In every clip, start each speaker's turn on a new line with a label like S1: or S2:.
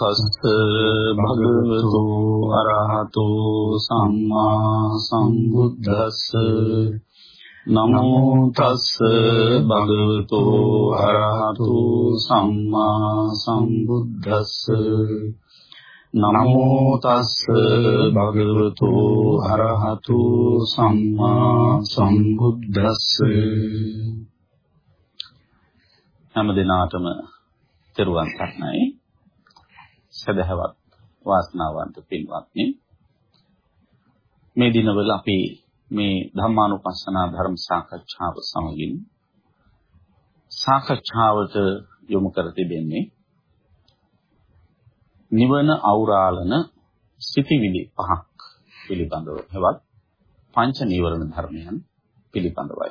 S1: තස්ස භගවතු අරහතෝ සම්මා සම්බුද්දස්ස. නමෝ තස්ස භගවතු අරහතෝ සම්මා සම්බුද්දස්ස. නමෝ තස්ස භගවතු අරහතෝ සම්මා සම්බුද්දස්ස. හැම දිනාටම තෙරුවන් සරණයි. සදහවත් වාසනාවන්ත පින්වත්නි. මේ දිනවල අපි මේ ධම්මානුපස්සනා ධර්ම සාකච්ඡාව සමගින් සාකච්ඡාවට යොමු කර තිබෙන්නේ නිවන අවරාලන සිටිවිලි පහක් පිළිබඳව හෙවත් පංච නීවරණ ධර්මයන් පිළිබඳවයි.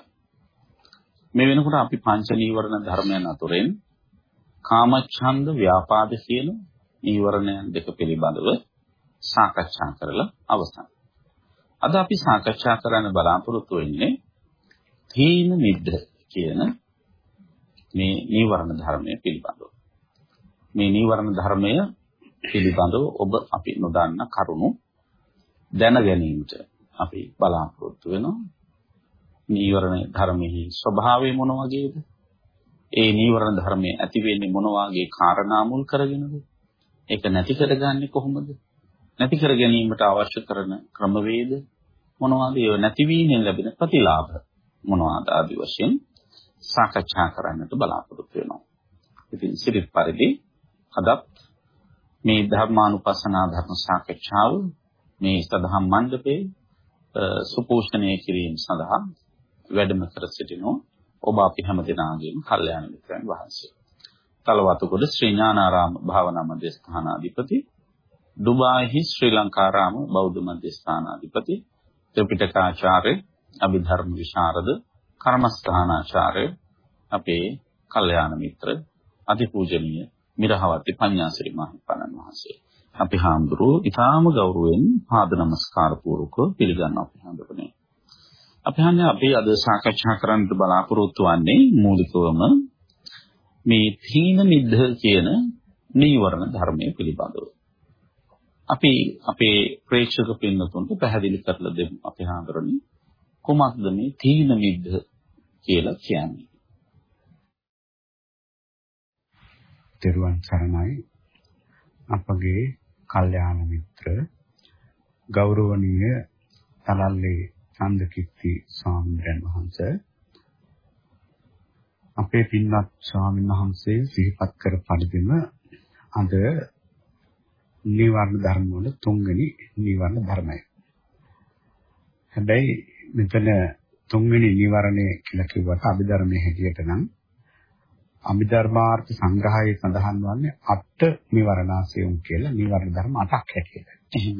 S1: මේ වෙනකොට අපි පංච නීවරණ ධර්මයන් අතුරෙන් කාමච්ඡන්ද ව්‍යාපාද කියන නීවරණයන් දෙක පිළිබඳව සාකච්ඡා කරලා අවසන්. අද අපි සාකච්ඡා කරන්න බලාපොරොත්තු වෙන්නේ තීන මිද්ද කියන මේ නීවරණ ධර්මය පිළිබඳව. මේ නීවරණ ධර්මය පිළිබඳව ඔබ අපි නොදන්න කරුණු දැන ගැනීමට අපි බලාපොරොත්තු වෙනවා. නීවරණ ධර්මයේ ස්වභාවය මොන වගේද? ඒ නීවරණ ධර්මයේ ඇති වෙන්නේ මොන වගේ කාරණා මුල් කරගෙනද? ඒක නැති කරගන්නේ කොහොමද? නැති කර ගැනීමට අවශ්‍ය කරන ක්‍රමවේද මොනවාද? ඒව නැතිවීමෙන් ලැබෙන ප්‍රතිලාභ මොනවාද ආදි වශයෙන් සාකච්ඡා කරන්නට බලාපොරොත්තු වෙනවා. ඉතින් සිරිත් පරිදි අදත් මේ ධර්මානුපස්සනා ධර්ම සාකච්ඡාව මේ සදහම් මණ්ඩපේ සුපෝෂණය කිරීම සඳහා වැඩම කර සිටිනෝ ඔබ අපි හැම දෙනාගේම කල්යාණ මිත්‍රයන් වහන්සේ. තලවතුගොඩ ශ්‍රී ඥානාරාම භාවනා මධ්‍යස්ථානාධිපති, ඩුබායිහි ශ්‍රී ලංකාරාම බෞද්ධ මධ්‍යස්ථානාධිපති, ත්‍රිපිටකාචාර්ය, අභිධර්ම විශාරද, කර්මස්ථානාචාර්ය අපේ කල්යාණ මිත්‍ර අතිපූජනීය මිරහවති පඤ්ඤාසිරි මහින්පණන් වහන්සේ. අපි හාමුදුරුවෝ ඊටාම ගෞරවයෙන් පාද නමස්කාර පූර්වකව පිළිගන්නවා අපි හඳුනන්නේ. අපි හන්නේ අපි අද සාකච්ඡා කරන්නට බලාපොරොත්තු වෙන්නේ මූලිකවම මේ තීන මිද්ධ කියන නීවරණ ධර්මයේ පිළිබඳව. අපි අපේ ප්‍රේක්ෂක පින්නතුන්ට පැහැදිලි කරලා දෙමු අපි හඳුරන්නේ කොමක්ද මේ තීන මිද්ධ කියලා කියන්නේ.
S2: තෙරුවන් සරණයි අපගේ කල්යාණ මිත්‍ර ගෞරවනීය තලල්ලේ චන්දකිත්ති ස්වාමීන් වහන්සේ අපේ පින්වත් ස්වාමීන් වහන්සේ සිහිපත් කර පරිදිම අද නිවර්ණ ධර්ම වල තුන්වෙනි නිවර්ණ ධර්මය. හැබැයි මෙතන තුන්වෙනි නිවරණය කියලා කිව්වට අභිධර්මයේ හැටියට නම් අභිධර්මාර්ථ සංග්‍රහයේ සඳහන් වන්නේ අට නිවරණාසයුම් කියලා නිවරණ ධර්ම අටක් හැටියට. එහෙම.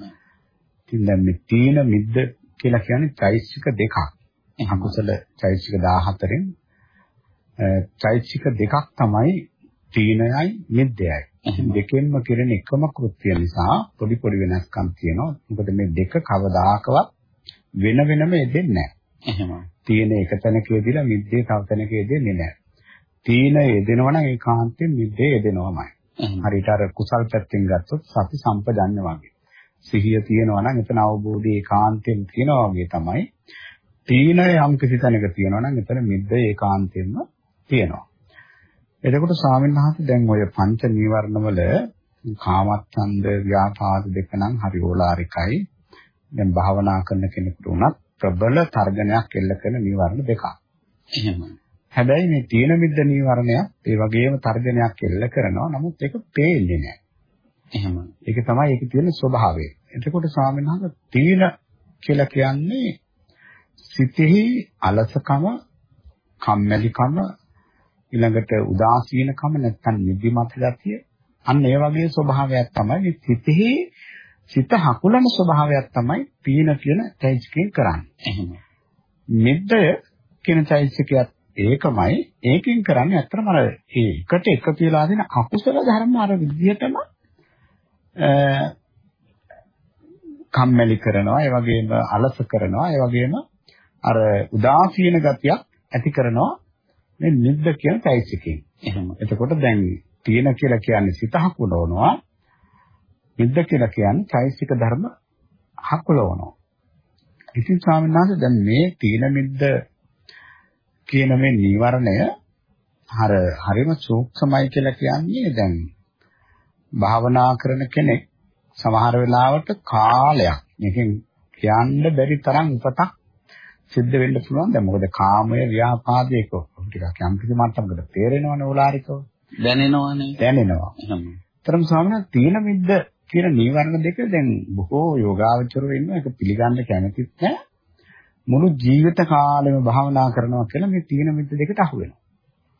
S2: ඉතින් දැන් මේ තීන මිද්ද කියලා කියන්නේ චෛතසික දෙකක්. අකුසල චෛතසික 14න් චෛතසික දෙකක් තමයි තීනයයි මිද්දයයි. දෙකෙන්ම කෙරෙන එකම කෘත්‍ය නිසා පොඩි පොඩි වෙනස්කම් තියෙනවා. මොකද මේ දෙක කවදාකවත් වෙන වෙනම යෙදෙන්නේ නැහැ. එහෙම. තීන එක තැනක යෙදিলা මිද්දේ තව තැනක යෙදෙන්නේ නැහැ. තීන යෙදෙනවා නම් ඒකාන්තයෙන් මිද්දේ යෙදෙනවමයි. හරියට අර කුසල් පැත්තෙන් ගත්තොත් සති සම්පජන්‍ය වගේ. සිහිය තියෙනවා නම් එතන අවබෝධය ඒකාන්තයෙන් තියෙනවා වගේ තමයි. තීන යම් කිසි තැනක තියෙනවා නම් එතන මිද්ද ඒකාන්තයෙන්ම තියෙනවා. එතකොට ස්වාමීන් වහන්සේ දැන් ඔය පංච නීවරණ වල කාමච්ඡන්ද ව්‍යාපාද දෙක නම් හරි ඕලාරිකයි. දැන් භාවනා කරන කෙනෙකුට උනත් ප්‍රබල තර්ජනයක් එල්ල කරන නීවරණ දෙකක්. එහෙමයි. හැබැයි මේ තීන මිද්ද නීවරණයක් ඒ වගේම තර්ජනයක් එල්ල කරනවා. නමුත් ඒක පේන්නේ නැහැ. එහෙම. ඒක තමයි ඒකේ තියෙන ස්වභාවය. එතකොට ස්වාමීන් වහන්සේ තීන කියලා කියන්නේ සිතෙහි අලසකම, කම්මැලිකම, ඊළඟට උදාසීනකම නැත්නම් නිදිමත ගතිය. අන්න ඒ වගේ ස්වභාවයක් තමයි සිතෙහි සිත හකුලන ස්වභාවයක් තමයි තීන කියන චෛතසිකයෙන් කරන්නේ. එහෙම. මිද්දය කියන චෛතසිකයත් ඒකමයි ඒකෙන් කරන්නේ අත්‍තරම අර ඒ එකට එකතු වෙලා දෙන අකුසල ධර්ම අර විදිහටම කම්මැලි කරනවා ඒ වගේම අලස කරනවා ඒ වගේම අර උදාසීන ගතියක් ඇති කරනවා මේ නිද්ද කියන চৈতසිකයෙන් එහෙම එතකොට දැන් තියෙන කියලා කියන්නේ සිත හකුලවනවා මිද්ද කියලා කියන්නේ චෛසික ධර්ම හකුලවනවා. ඉතින් ස්වාමීන් වහන්සේ දැන් මේ තීන මිද්ද කියන මේ නීවරණය හර හරිම සූක්ෂමයි කියලා කියන්නේ දැන් භාවනා කරන කෙනෙක් සමහර වෙලාවට කාලයක් මේකෙන් කියන්න බැරි තරම් උපතක් සිද්ධ වෙන්න පුළුවන්. දැන් මොකද කාමය ව්‍යාපාදයක ටිකක් යම් කිසි මට්ටමකට තේරෙනවනේ ඕලාරිකව.
S1: දැනෙනවනේ.
S2: දැනෙනවා. තරම් ස්වාමීන් තීන මිද්ද කියන නීවරණ දෙක දැන් බොහෝ යෝගාවචරෝ ඉන්නවා ඒක පිළිගන්න කැමතිත් නැහැ. මුළු ජීවිත කාලෙම භාවනා කරනවා කියලා මේ තීන මිද්ද දෙකට අහු වෙනවා.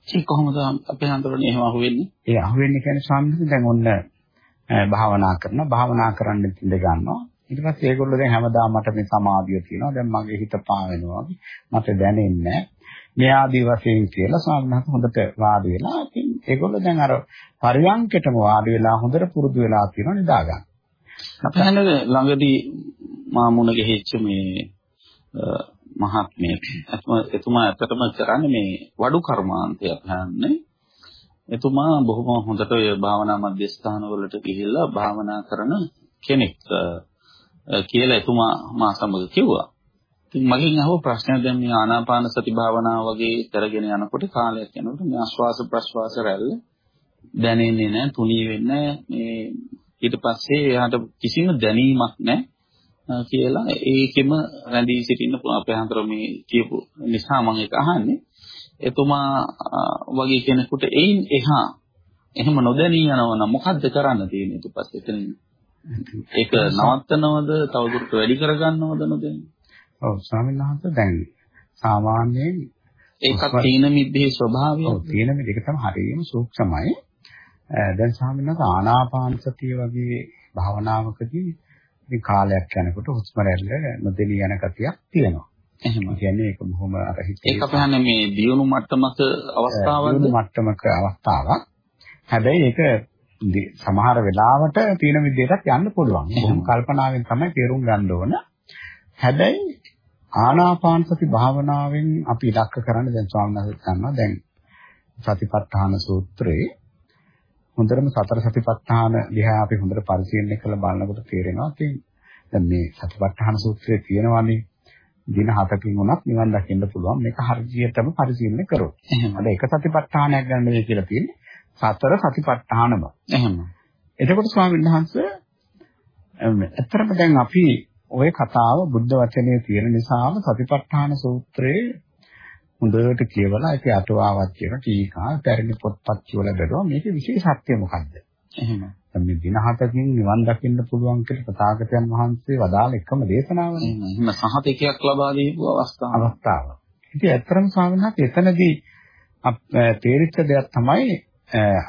S1: ඒක කොහොමද අපේ හන්දරනේ එහෙම අහු වෙන්නේ?
S2: ඒ අහු වෙන්නේ කියන්නේ ස්වාමීන් දැන් ඔන්න භාවනා කරනවා භාවනා කරන්න ඉඳ ගන්නවා ඊට පස්සේ ඒගොල්ලෝ දැන් හැමදාම මට මේ සමාධිය තියෙනවා දැන් මගේ හිත පාවෙනවා මට දැනෙන්නේ මේ ආදි වශයෙන් කියලා ස්වාමීන් හොඳට වාඩි වෙලා ඉතින් ඒගොල්ලෝ දැන් අර පරියන්කටම වාඩි වෙලා හොඳට පුරුදු වෙලා තියෙනවා නිදා ගන්න.
S1: අපේ හැන ළඟදී මා මුණ ගැහිච්ච මේ මහත්මිය එතුමා ඇත්තටම කරන්නේ මේ වඩු කර්මාන්තය අපහන්නේ එතුමා බොහොම හොඳට ඔය භාවනා මධ්‍යස්ථාන වලට ගිහිල්ලා භාවනා කරන කෙනෙක් කියලා එතුමා මා සමග කිව්වා. ඉතින් මගෙන් අහුව ප්‍රශ්නයක් දැන් මේ ආනාපාන සති භාවනාව වගේ කරගෙන යනකොට කාලයක් යනකොට මේ ආශ්වාස ප්‍රශ්වාස රැල්ල දැනෙන්නේ නැහැ, තුනී වෙන්නේ මේ ඊට පස්සේ එයාට කිසිම දැනීමක් නැහැ කියලා ඒකෙම රැඳී සිටින්න පුළුවන්. අපේ හන්තර මේ කියපු නිසා මම ඒක අහන්නේ. එතුමා වගේ කෙනෙකුට එයින් එහා එහෙම නොදැනී යනවනම් මොකද්ද කරන්න තියෙන්නේ ඊට පස්සේ? එතනින් ඒක නවත්තනවද තවදුරටත් වැඩි කරගන්නවද නොදැනී?
S2: ඔව් ස්වාමීන් වහන්සේ දැන් සාමාන්‍යයෙන්
S1: ඒකත් තීන මිද්දේ ස්වභාවය
S2: ඔව් තීන මිද්ද ඒක තමයි හරියම සූක්ෂමයි දැන් ස්වාමීන් වහන්සේ ආනාපාන සතිය වගේ භාවනාවකදී ඉතින් කාලයක් යනකොට හුස්ම රැල්ල නොදෙනී යන ගතියක් තියෙනවා
S1: එහෙම.
S2: කියන්නේ ඒක බොහොම අර හිතේ
S1: ඒක අපහන්නේ මේ දියුණු මට්ටමක අවස්ථාවක්ද?
S2: දියුණු මට්ටමක අවස්ථාවක්. හැබැයි ඒක සමහර වෙලාවට තියෙන විදිහටත් යන්න පුළුවන්. බොහොම කල්පනාවෙන් තමයි තේරුම් ගන්න ඕන. හැබැයි ආනාපාන සති භාවනාවෙන් අපි ඉලක්ක කරන්නේ දැන් ස්වාමීන් වහන්සේ ගන්නවා දැන් සතිපට්ඨාන සූත්‍රයේ හොඳටම සතර සතිපට්ඨාන දිහා අපි හොඳට පරිශීලනය කරලා බලනකොට තේරෙනවා. ඉතින් දැන් මේ සතිපට්ඨාන සූත්‍රයේ තියෙනවානේ දින 7කින් උනත් නිවන් දකින්න පුළුවන් මේක හරියටම පරිශීලනය කරොත්.
S1: එහෙනම්
S2: එක සතිපට්ඨානයක් ගන්න වෙයි කියලා තියෙන්නේ සතර සතිපට්ඨානම.
S1: එහෙම.
S2: එතකොට ස්වාමීන් වහන්සේ ඇත්තටම දැන් අපි ওই කතාව බුද්ධ වචනේ තියෙන නිසාම සතිපට්ඨාන සූත්‍රයේ හොඳට කියවලා ඒකේ අටුවාවක් කියන ටීකා, පැරණි පොත්පත් කියවලා බලුවා මේකේ විශේෂත්වය මොකක්ද?
S1: එහෙම.
S2: මේ දින හතකින් නිවන් දකින්න පුළුවන් කියලා තථාගතයන් වහන්සේ වදාළ එකම දේශනාවනේ.
S1: එහෙම සහතිකයක් ලබා දීපු අවස්ථාව.
S2: අවස්ථාව. ඉතින් ඇත්තටම ස්වාමීන් වහන්සේ එතනදී තේරිච්ච දෙයක් තමයි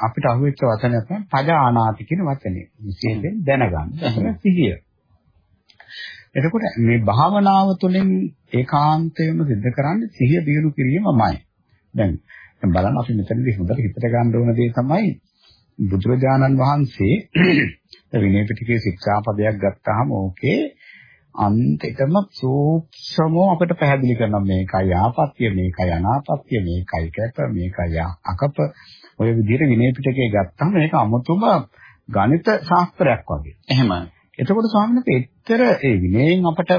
S2: අපිට අහුවෙච්ච වචනයක් තමයි පජානාති කියන වචනේ. විශේෂයෙන් දැනගන්න. සිහිය. එතකොට මේ භාවනාව තුළින් ඒකාන්තයෙන්ම සිද්ධ කරන්නේ සිහිය දියුණු කිරීමමයි. දැන් බලන්න අපි මෙතනදී හොඳට හිතට ගන්න ඕන දේ තමයි බුදුරජාණන් වහන්සේ විනය පිටකයේ ශික්ෂාපදයක් ගත්තාම ඕකේ අන්තිකම සූක්ෂමව අපිට පැහැදිලි කරනවා මේකයි ආපත්‍ය මේකයි අනාපත්‍ය මේකයි කැප මේකයි අකප ඔය විදිහට විනය පිටකේ ගත්තාම මේක අමුතුම ගණිත ශාස්ත්‍රයක් වගේ.
S1: එහෙමයි.
S2: එතකොට ස්වාමීන් වහන්සේ ඒ විනයෙන් අපට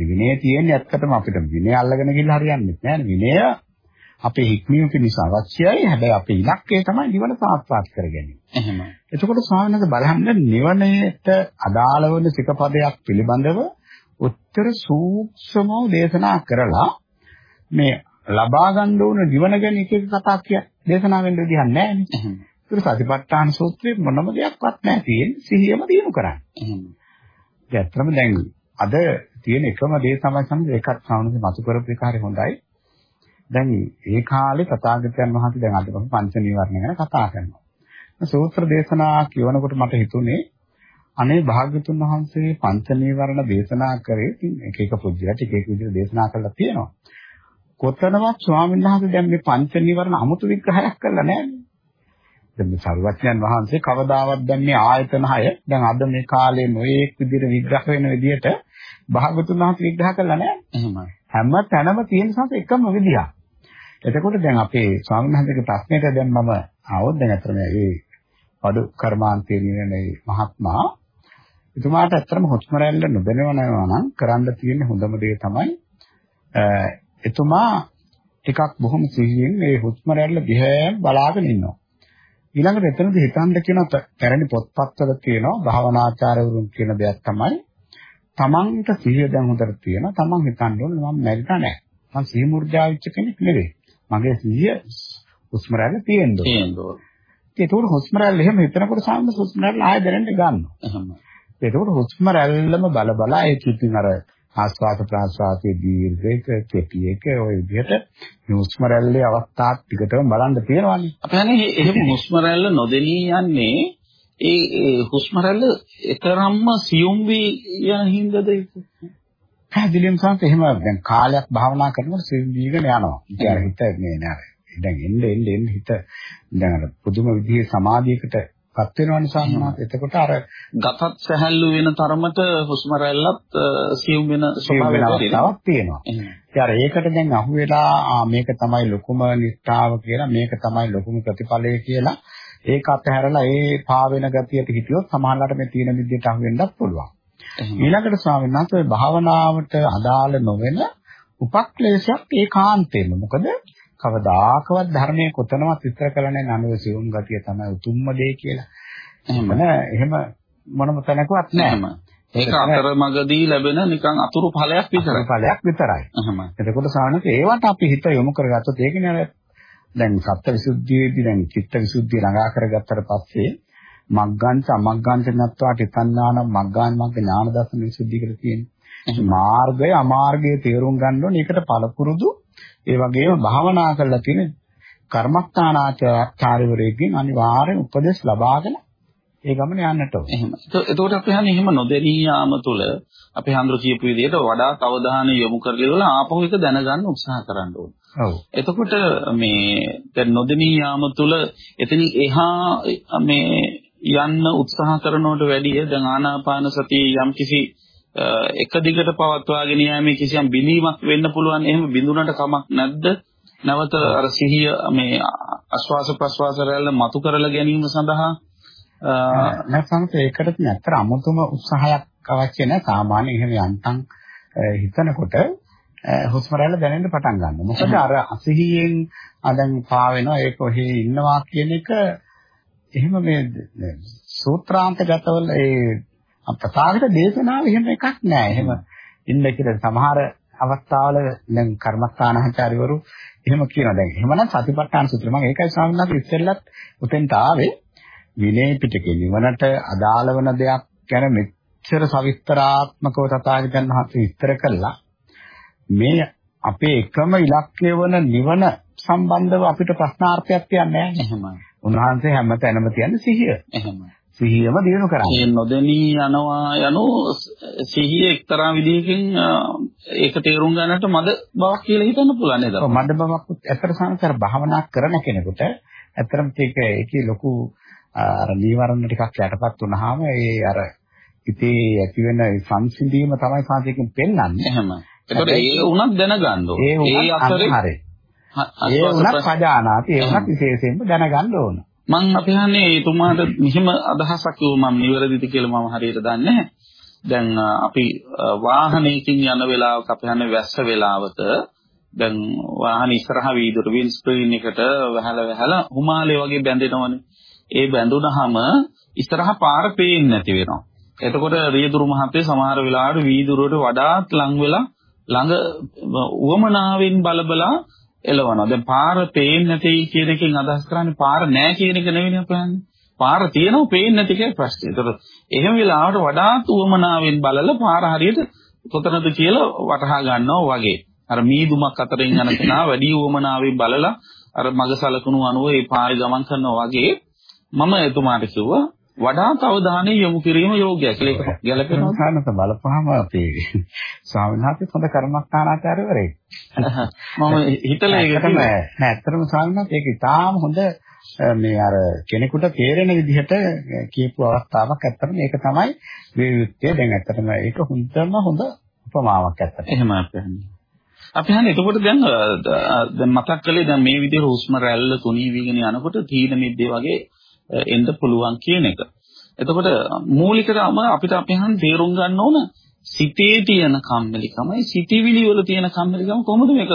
S2: විනය තියෙන්නේ ඇත්තටම අපිට විනය අල්ලගෙන ගිහිල්ලා හරියන්නේ නැහැ විනය අපේ හික්මීම පිණිස අවශ්‍යයි. හැබැයි අපේ ඉලක්කය තමයි නිවන සාක්ෂාත් කර ගැනීම.
S1: එහෙම.
S2: එතකොට ස්වාමීන් බලන්න නිවනට අදාළ වන සිකපදයක් පිළිබඳව උත්තර සූක්ෂමව දේශනා කරලා මේ ලබා ගන්න ඕන නිවන ගැන එක එක කතා කිය දේශනා වෙන්න විදිහක් නැහැ නේ. ඒක සතිපට්ඨාන සූත්‍රයේ මොනම දෙයක්වත් නැහැ තියෙන්නේ සිහියම දිනු කරන්නේ.
S1: එහෙම.
S2: ඒ ඇත්තම දැන් අද තියෙන එකම දේ තමයි සම්මත ඒකත් සාමාන්‍යයෙන් මතු කරපු එක හරි හොඳයි. දැන් ඒ කාලේ තථාගතයන් වහන්සේ දැන් අද පංච නීවරණ ගැන කතා කරනවා. සූත්‍ර දේශනා කියවනකොට මට හිතුනේ අනේ භාග්‍යතුන් වහන්සේ පංච නීවරණ දේශනා කරේ එක එක පුජ්‍යයට එක එක විදිහට දේශනා කරලා තියෙනවා. කොතනවත් ස්වාමීන් වහන්සේ දැන් මේ පංච නීවරණ 아무තු විග්‍රහයක් කරලා නැහැ. දැන් සරුවත්යන් වහන්සේ කවදාවත් දැන් මේ ආයතන 6 දැන් අද මේ කාලේ නොයේක් විදිහට විග්‍රහ වෙන විදිහට භාගතුන් වහන්සේ විග්‍රහ කළා නෑ.
S1: එහෙමයි.
S2: හැම තැනම තියෙන සංස එකම විදිහක්. එතකොට දැන් අපේ ස්වාමීන් වහන්සේගේ ප්‍රශ්නෙට දැන් මම ආවොත් දැන් අතර මේ වඩු කර්මාන්තයේ නිවනේ මහත්මයා එතුමාට ඇත්තටම හුස්ම රැල්ල නොදැනවනවා නම් කරන්න තියෙන හොඳම දේ තමයි එතුමා ටිකක් බොහොම සිහියෙන් මේ හුස්ම රැල්ල දිහා බලාගෙන ඉන්නවා. ඊළඟට එතනදී හිතන්න කියන පැරණි පොත්පත්වල තියෙනවා භාවනාචාර්යවරුන් කියන දෙයක් තමයි තමන්ට සිහිය දැන් හොඳට තියෙනවා. තමන් හිතන්න ඕනේ මම මැරිලා නැහැ. මම සිහි මුර්ජා වෙච්ච කෙනෙක් නෙවෙයි. මගේ සිහිය හුස්ම රැල්ල තියෙන්න ඕනේ.
S1: තියෙන්න ඕනේ.
S2: ඒකට හුස්ම රැල්ල එහෙම හිතනකොට සාමාන්‍ය හුස්ම රැල්ල ආයෙ දැනෙන්න ගන්නවා.
S1: එහෙම.
S2: ඒකට හුස්ම රැල්ලම බල බල ඒක ඉතින් අර ආස්වාද ප්‍රාස්වාදයේ දීර්ඝයක කෙටි එක ඔය විදිහට හුස්ම රැල්ලේ අවස්ථා ටිකටම බලන්න තියෙනවානේ.
S1: අපි හන්නේ එහෙම හුස්ම රැල්ල නොදෙනී යන්නේ ඒ ඒ හුස්ම රැල්ල එකරම්ම සියුම් වී යන හින්දාද ඒක?
S2: පැහැදිලිවම සංස එහෙම දැන් කාලයක් භාවනා කරනකොට සියුම් වීගෙන යනවා. ඉතින් හිත මේ නෑ. දැන් එන්න එන්න එන්න හිත දැන් අර පුදුම විදිහේ සමාධියකට පත් වෙනවනේ සාමාන්‍යයෙන්. එතකොට අර
S1: ගතත් සැහැල්ලු වෙන තරමට හුස්ම රැල්ලත් සියුම් වෙන
S2: ස්වභාවයක් තියෙනවා. ඉතින් අර ඒකට දැන් අහුවෙලා මේක තමයි ලොකුම නිස්සාව කියලා මේක තමයි ලොකුම ප්‍රතිඵලය කියලා ඒක අතහැරලා ඒ පාවෙන ගතියට හිටියොත් සමහරවිට මේ තීන විද්‍යට අහු වෙන්නත් පුළුවන්. ඊළඟට ස්වාමීන් වහන්සේ භාවනාවට අදාළ නොවන උපක්ලේශයක් ඒකාන්තයෙන්ම. මොකද කවදාකවත් ධර්මයේ කොතනවත් විස්තර කරන්නේ නනුව සිවුම් ගතිය තමයි උතුම්ම දේ කියලා. එහෙම එහෙම මොනම තැනකවත් නැහැ.
S1: ඒක අතරමඟදී ලැබෙන නිකන් අතුරු ඵලයක් විතරයි.
S2: ඵලයක් විතරයි.
S1: එහෙම.
S2: එතකොට සානක ඒවට අපි හිත යොමු කරගත්තොත් ඒකනේ දැන් සත්ත්වවිසුද්ධියේදී දැන් චිත්තවිසුද්ධිය ළඟා කරගත්තට පස්සේ මග්ගං සමග්ගං චනත්වාට තණ්හාන මග්ගාන් මග්ග ඥාන දර්ශන විසුද්ධිය කියලා තියෙනවා. මාර්ගය අමාර්ගය තේරුම් ගන්න ඕනේ. ඒකට පළපුරුදු ඒ වගේම භාවනා කරලා තියෙන කර්මස්ථානාචාර්යවරයෙක්ගෙන් අනිවාර්යෙන් උපදෙස් ලබාගෙන ඒ ගමන යන්නට ඕනේ.
S1: එහෙම. එතකොට අපි හන්නේ එහෙම නොදෙනී යාම තුළ අපි හඳුරු කියපු විදිහට වඩා අවධානය යොමු කරලා ආපහු එක දැනගන්න උත්සාහ කරන්න ඕනේ.
S2: ඔව්.
S1: එතකොට මේ දැන් නොදෙනී යාම තුළ එතන එහා මේ යන්න උත්සාහ කරනවට වැඩිය දැන් ආනාපාන සතිය යම් කිසි එක දිගට පවත්වාගෙන යෑමේ කිසියම් බිඳීමක් වෙන්න පුළුවන්. එහෙම බිඳුනට කමක් නැද්ද? නැවත අර සිහිය මේ ආශ්වාස ප්‍රශ්වාස රැල්ල මතු කරලා ගැනීම සඳහා
S2: නැත්නම් ඒකට නැත්තර අමුතුම උත්සාහයක් අවශ්‍ය නැහැ. සාමාන්‍ය එහෙම යන්තම් හිතනකොට හුස්ම රැල්ල දැනෙන්න පටන් ගන්නවා. මොකද අර අසහියෙන් දැන් පා වෙනවා ඒක ඔහේ ඉන්නවා කියන එක එහෙම මේ සූත්‍රාන්තගතවල ඒ තථාගත දේශනාව එහෙම එකක් නෑ. එහෙම ඉන්න කියලා සමහර අවස්ථාවල දැන් කර්මස්ථානාචාර්යවරු එහෙම කියනවා. දැන් එහෙමනම් සතිපට්ඨාන සූත්‍රය මම ඒකයි ස්වාමීන් වහන්සේ ඉස්සෙල්ලත් උතෙන්ට ආවේ විනය පිටකේ නිවනට අදාළ වන දෙයක් ගැන මෙච්චර සවිස්තරාත්මකව තථාගතයන් වහන්සේ විස්තර කළා. මේ අපේ එකම ඉලක්කය වන නිවන සම්බන්ධව අපිට ප්‍රශ්නාර්ථයක් තියන්නේ නැහැ.
S1: එහෙමයි.
S2: උන්වහන්සේ හැමතැනම තියන්නේ සිහිය.
S1: එහෙමයි.
S2: සිහියම දිනු කරන්නේ.
S1: ඒ නොදෙනී යනවා යනු සිහිය එක්තරා විදිහකින් ඒක තේරුම් ගන්නට මද බවක් කියලා හිතන්න පුළුවන් නේද?
S2: ඔව් මද බවක් ඇත්තට සංසාර භාවනා කරන කෙනෙකුට ඇත්තටම ඒක ඒකේ ලොකු අර නීවරණ ටිකක් යටපත් වුනහම ඒ අර ඉතේ ඇති වෙන සංසිඳීම තමයි සාධකයෙන් පෙන්වන්නේ.
S1: එහෙම. ඒකට ඒ උනත් දැනගන්න ඕනේ.
S2: ඒ අතරේ. ඒ උනත් පජානාති ඒ උනත් විශේෂයෙන්ම දැනගන්න ඕනේ.
S1: මම අපි හන්නේ එතුමාට මෙහිම අදහසක් කිව්ව මම නිවැරදිද කියලා මම හරියට දන්නේ නැහැ. දැන් අපි වාහනයකින් යන වෙලාවක අපි හන්නේ වැස්ස වෙලාවක දැන් වාහන ඉස්සරහා වීදුර වින් ස්ක්‍රීන් එකට වහලා වහලා හුමාලේ වගේ බැඳෙනවනේ. ඒ බැඳුනහම ඉස්සරහා පාර පේන්නේ නැති වෙනවා. එතකොට රියදුරු මහත්තයා සමහර වෙලාවට වීදුරුවට වඩාත් ලං වෙලා ළඟ උවමනාවෙන් බලබලා එලවනවා. දැන් පාර පේන්නේ නැtei කියන එකෙන් අදහස් කරන්නේ පාර නැහැ කියන එක නෙවෙයි අපහන්නේ. පාර තියෙනවා පේන්නේ නැති කියලා ප්‍රශ්නේ. ඒතර එහෙම වෙලාවට වඩාත් උවමනාවෙන් බලලා පාර හරියට කොතනද කියලා වටහා ගන්නවා වගේ. අර මීදුමක් අතරින් යන කෙනා වැඩි උවමනාවෙන් බලලා අර මග සලකුණු අනුව ඒ පාරේ ගමන් කරනවා වගේ මම එතුමාට කිව්වා වඩාත් අවධානය යොමු කිරීම යෝග්‍යයි කියලා ඒක ගැලපෙනවා.
S2: සානත බලපහම අපේ ස්වාමීන් වහන්සේ හොඳ කර්මස්ථානාචාර්යවරයෙක්.
S1: මම හිතලා ඒක
S2: තමයි. නෑ ඇත්තටම ස්වාමීන් වහන්සේ ඒක ඉතාම හොඳ මේ අර කෙනෙකුට තේරෙන විදිහට කියපු අවස්ථාවක් ඇත්තටම ඒක තමයි විවිධත්වය. දැන් ඇත්තටම ඒක හොඳම හොඳ උපමාවක් ඇත්තට.
S1: එහෙම අපහන්නේ. අපි හන්නේ එතකොට දැන් දැන් මතක් කළේ දැන් මේ විදිහට හුස්ම රැල්ල තුනී වීගෙන යනකොට තීන මිද්දේ වගේ එන්න පුළුවන් කියන එක. එතකොට මූලිකවම අපිට අපහන් තේරුම් ගන්න ඕන සිතේ තියෙන කම්මැලිකමයි සිතවිලි වල තියෙන කම්මැලිකම කොහොමද මේක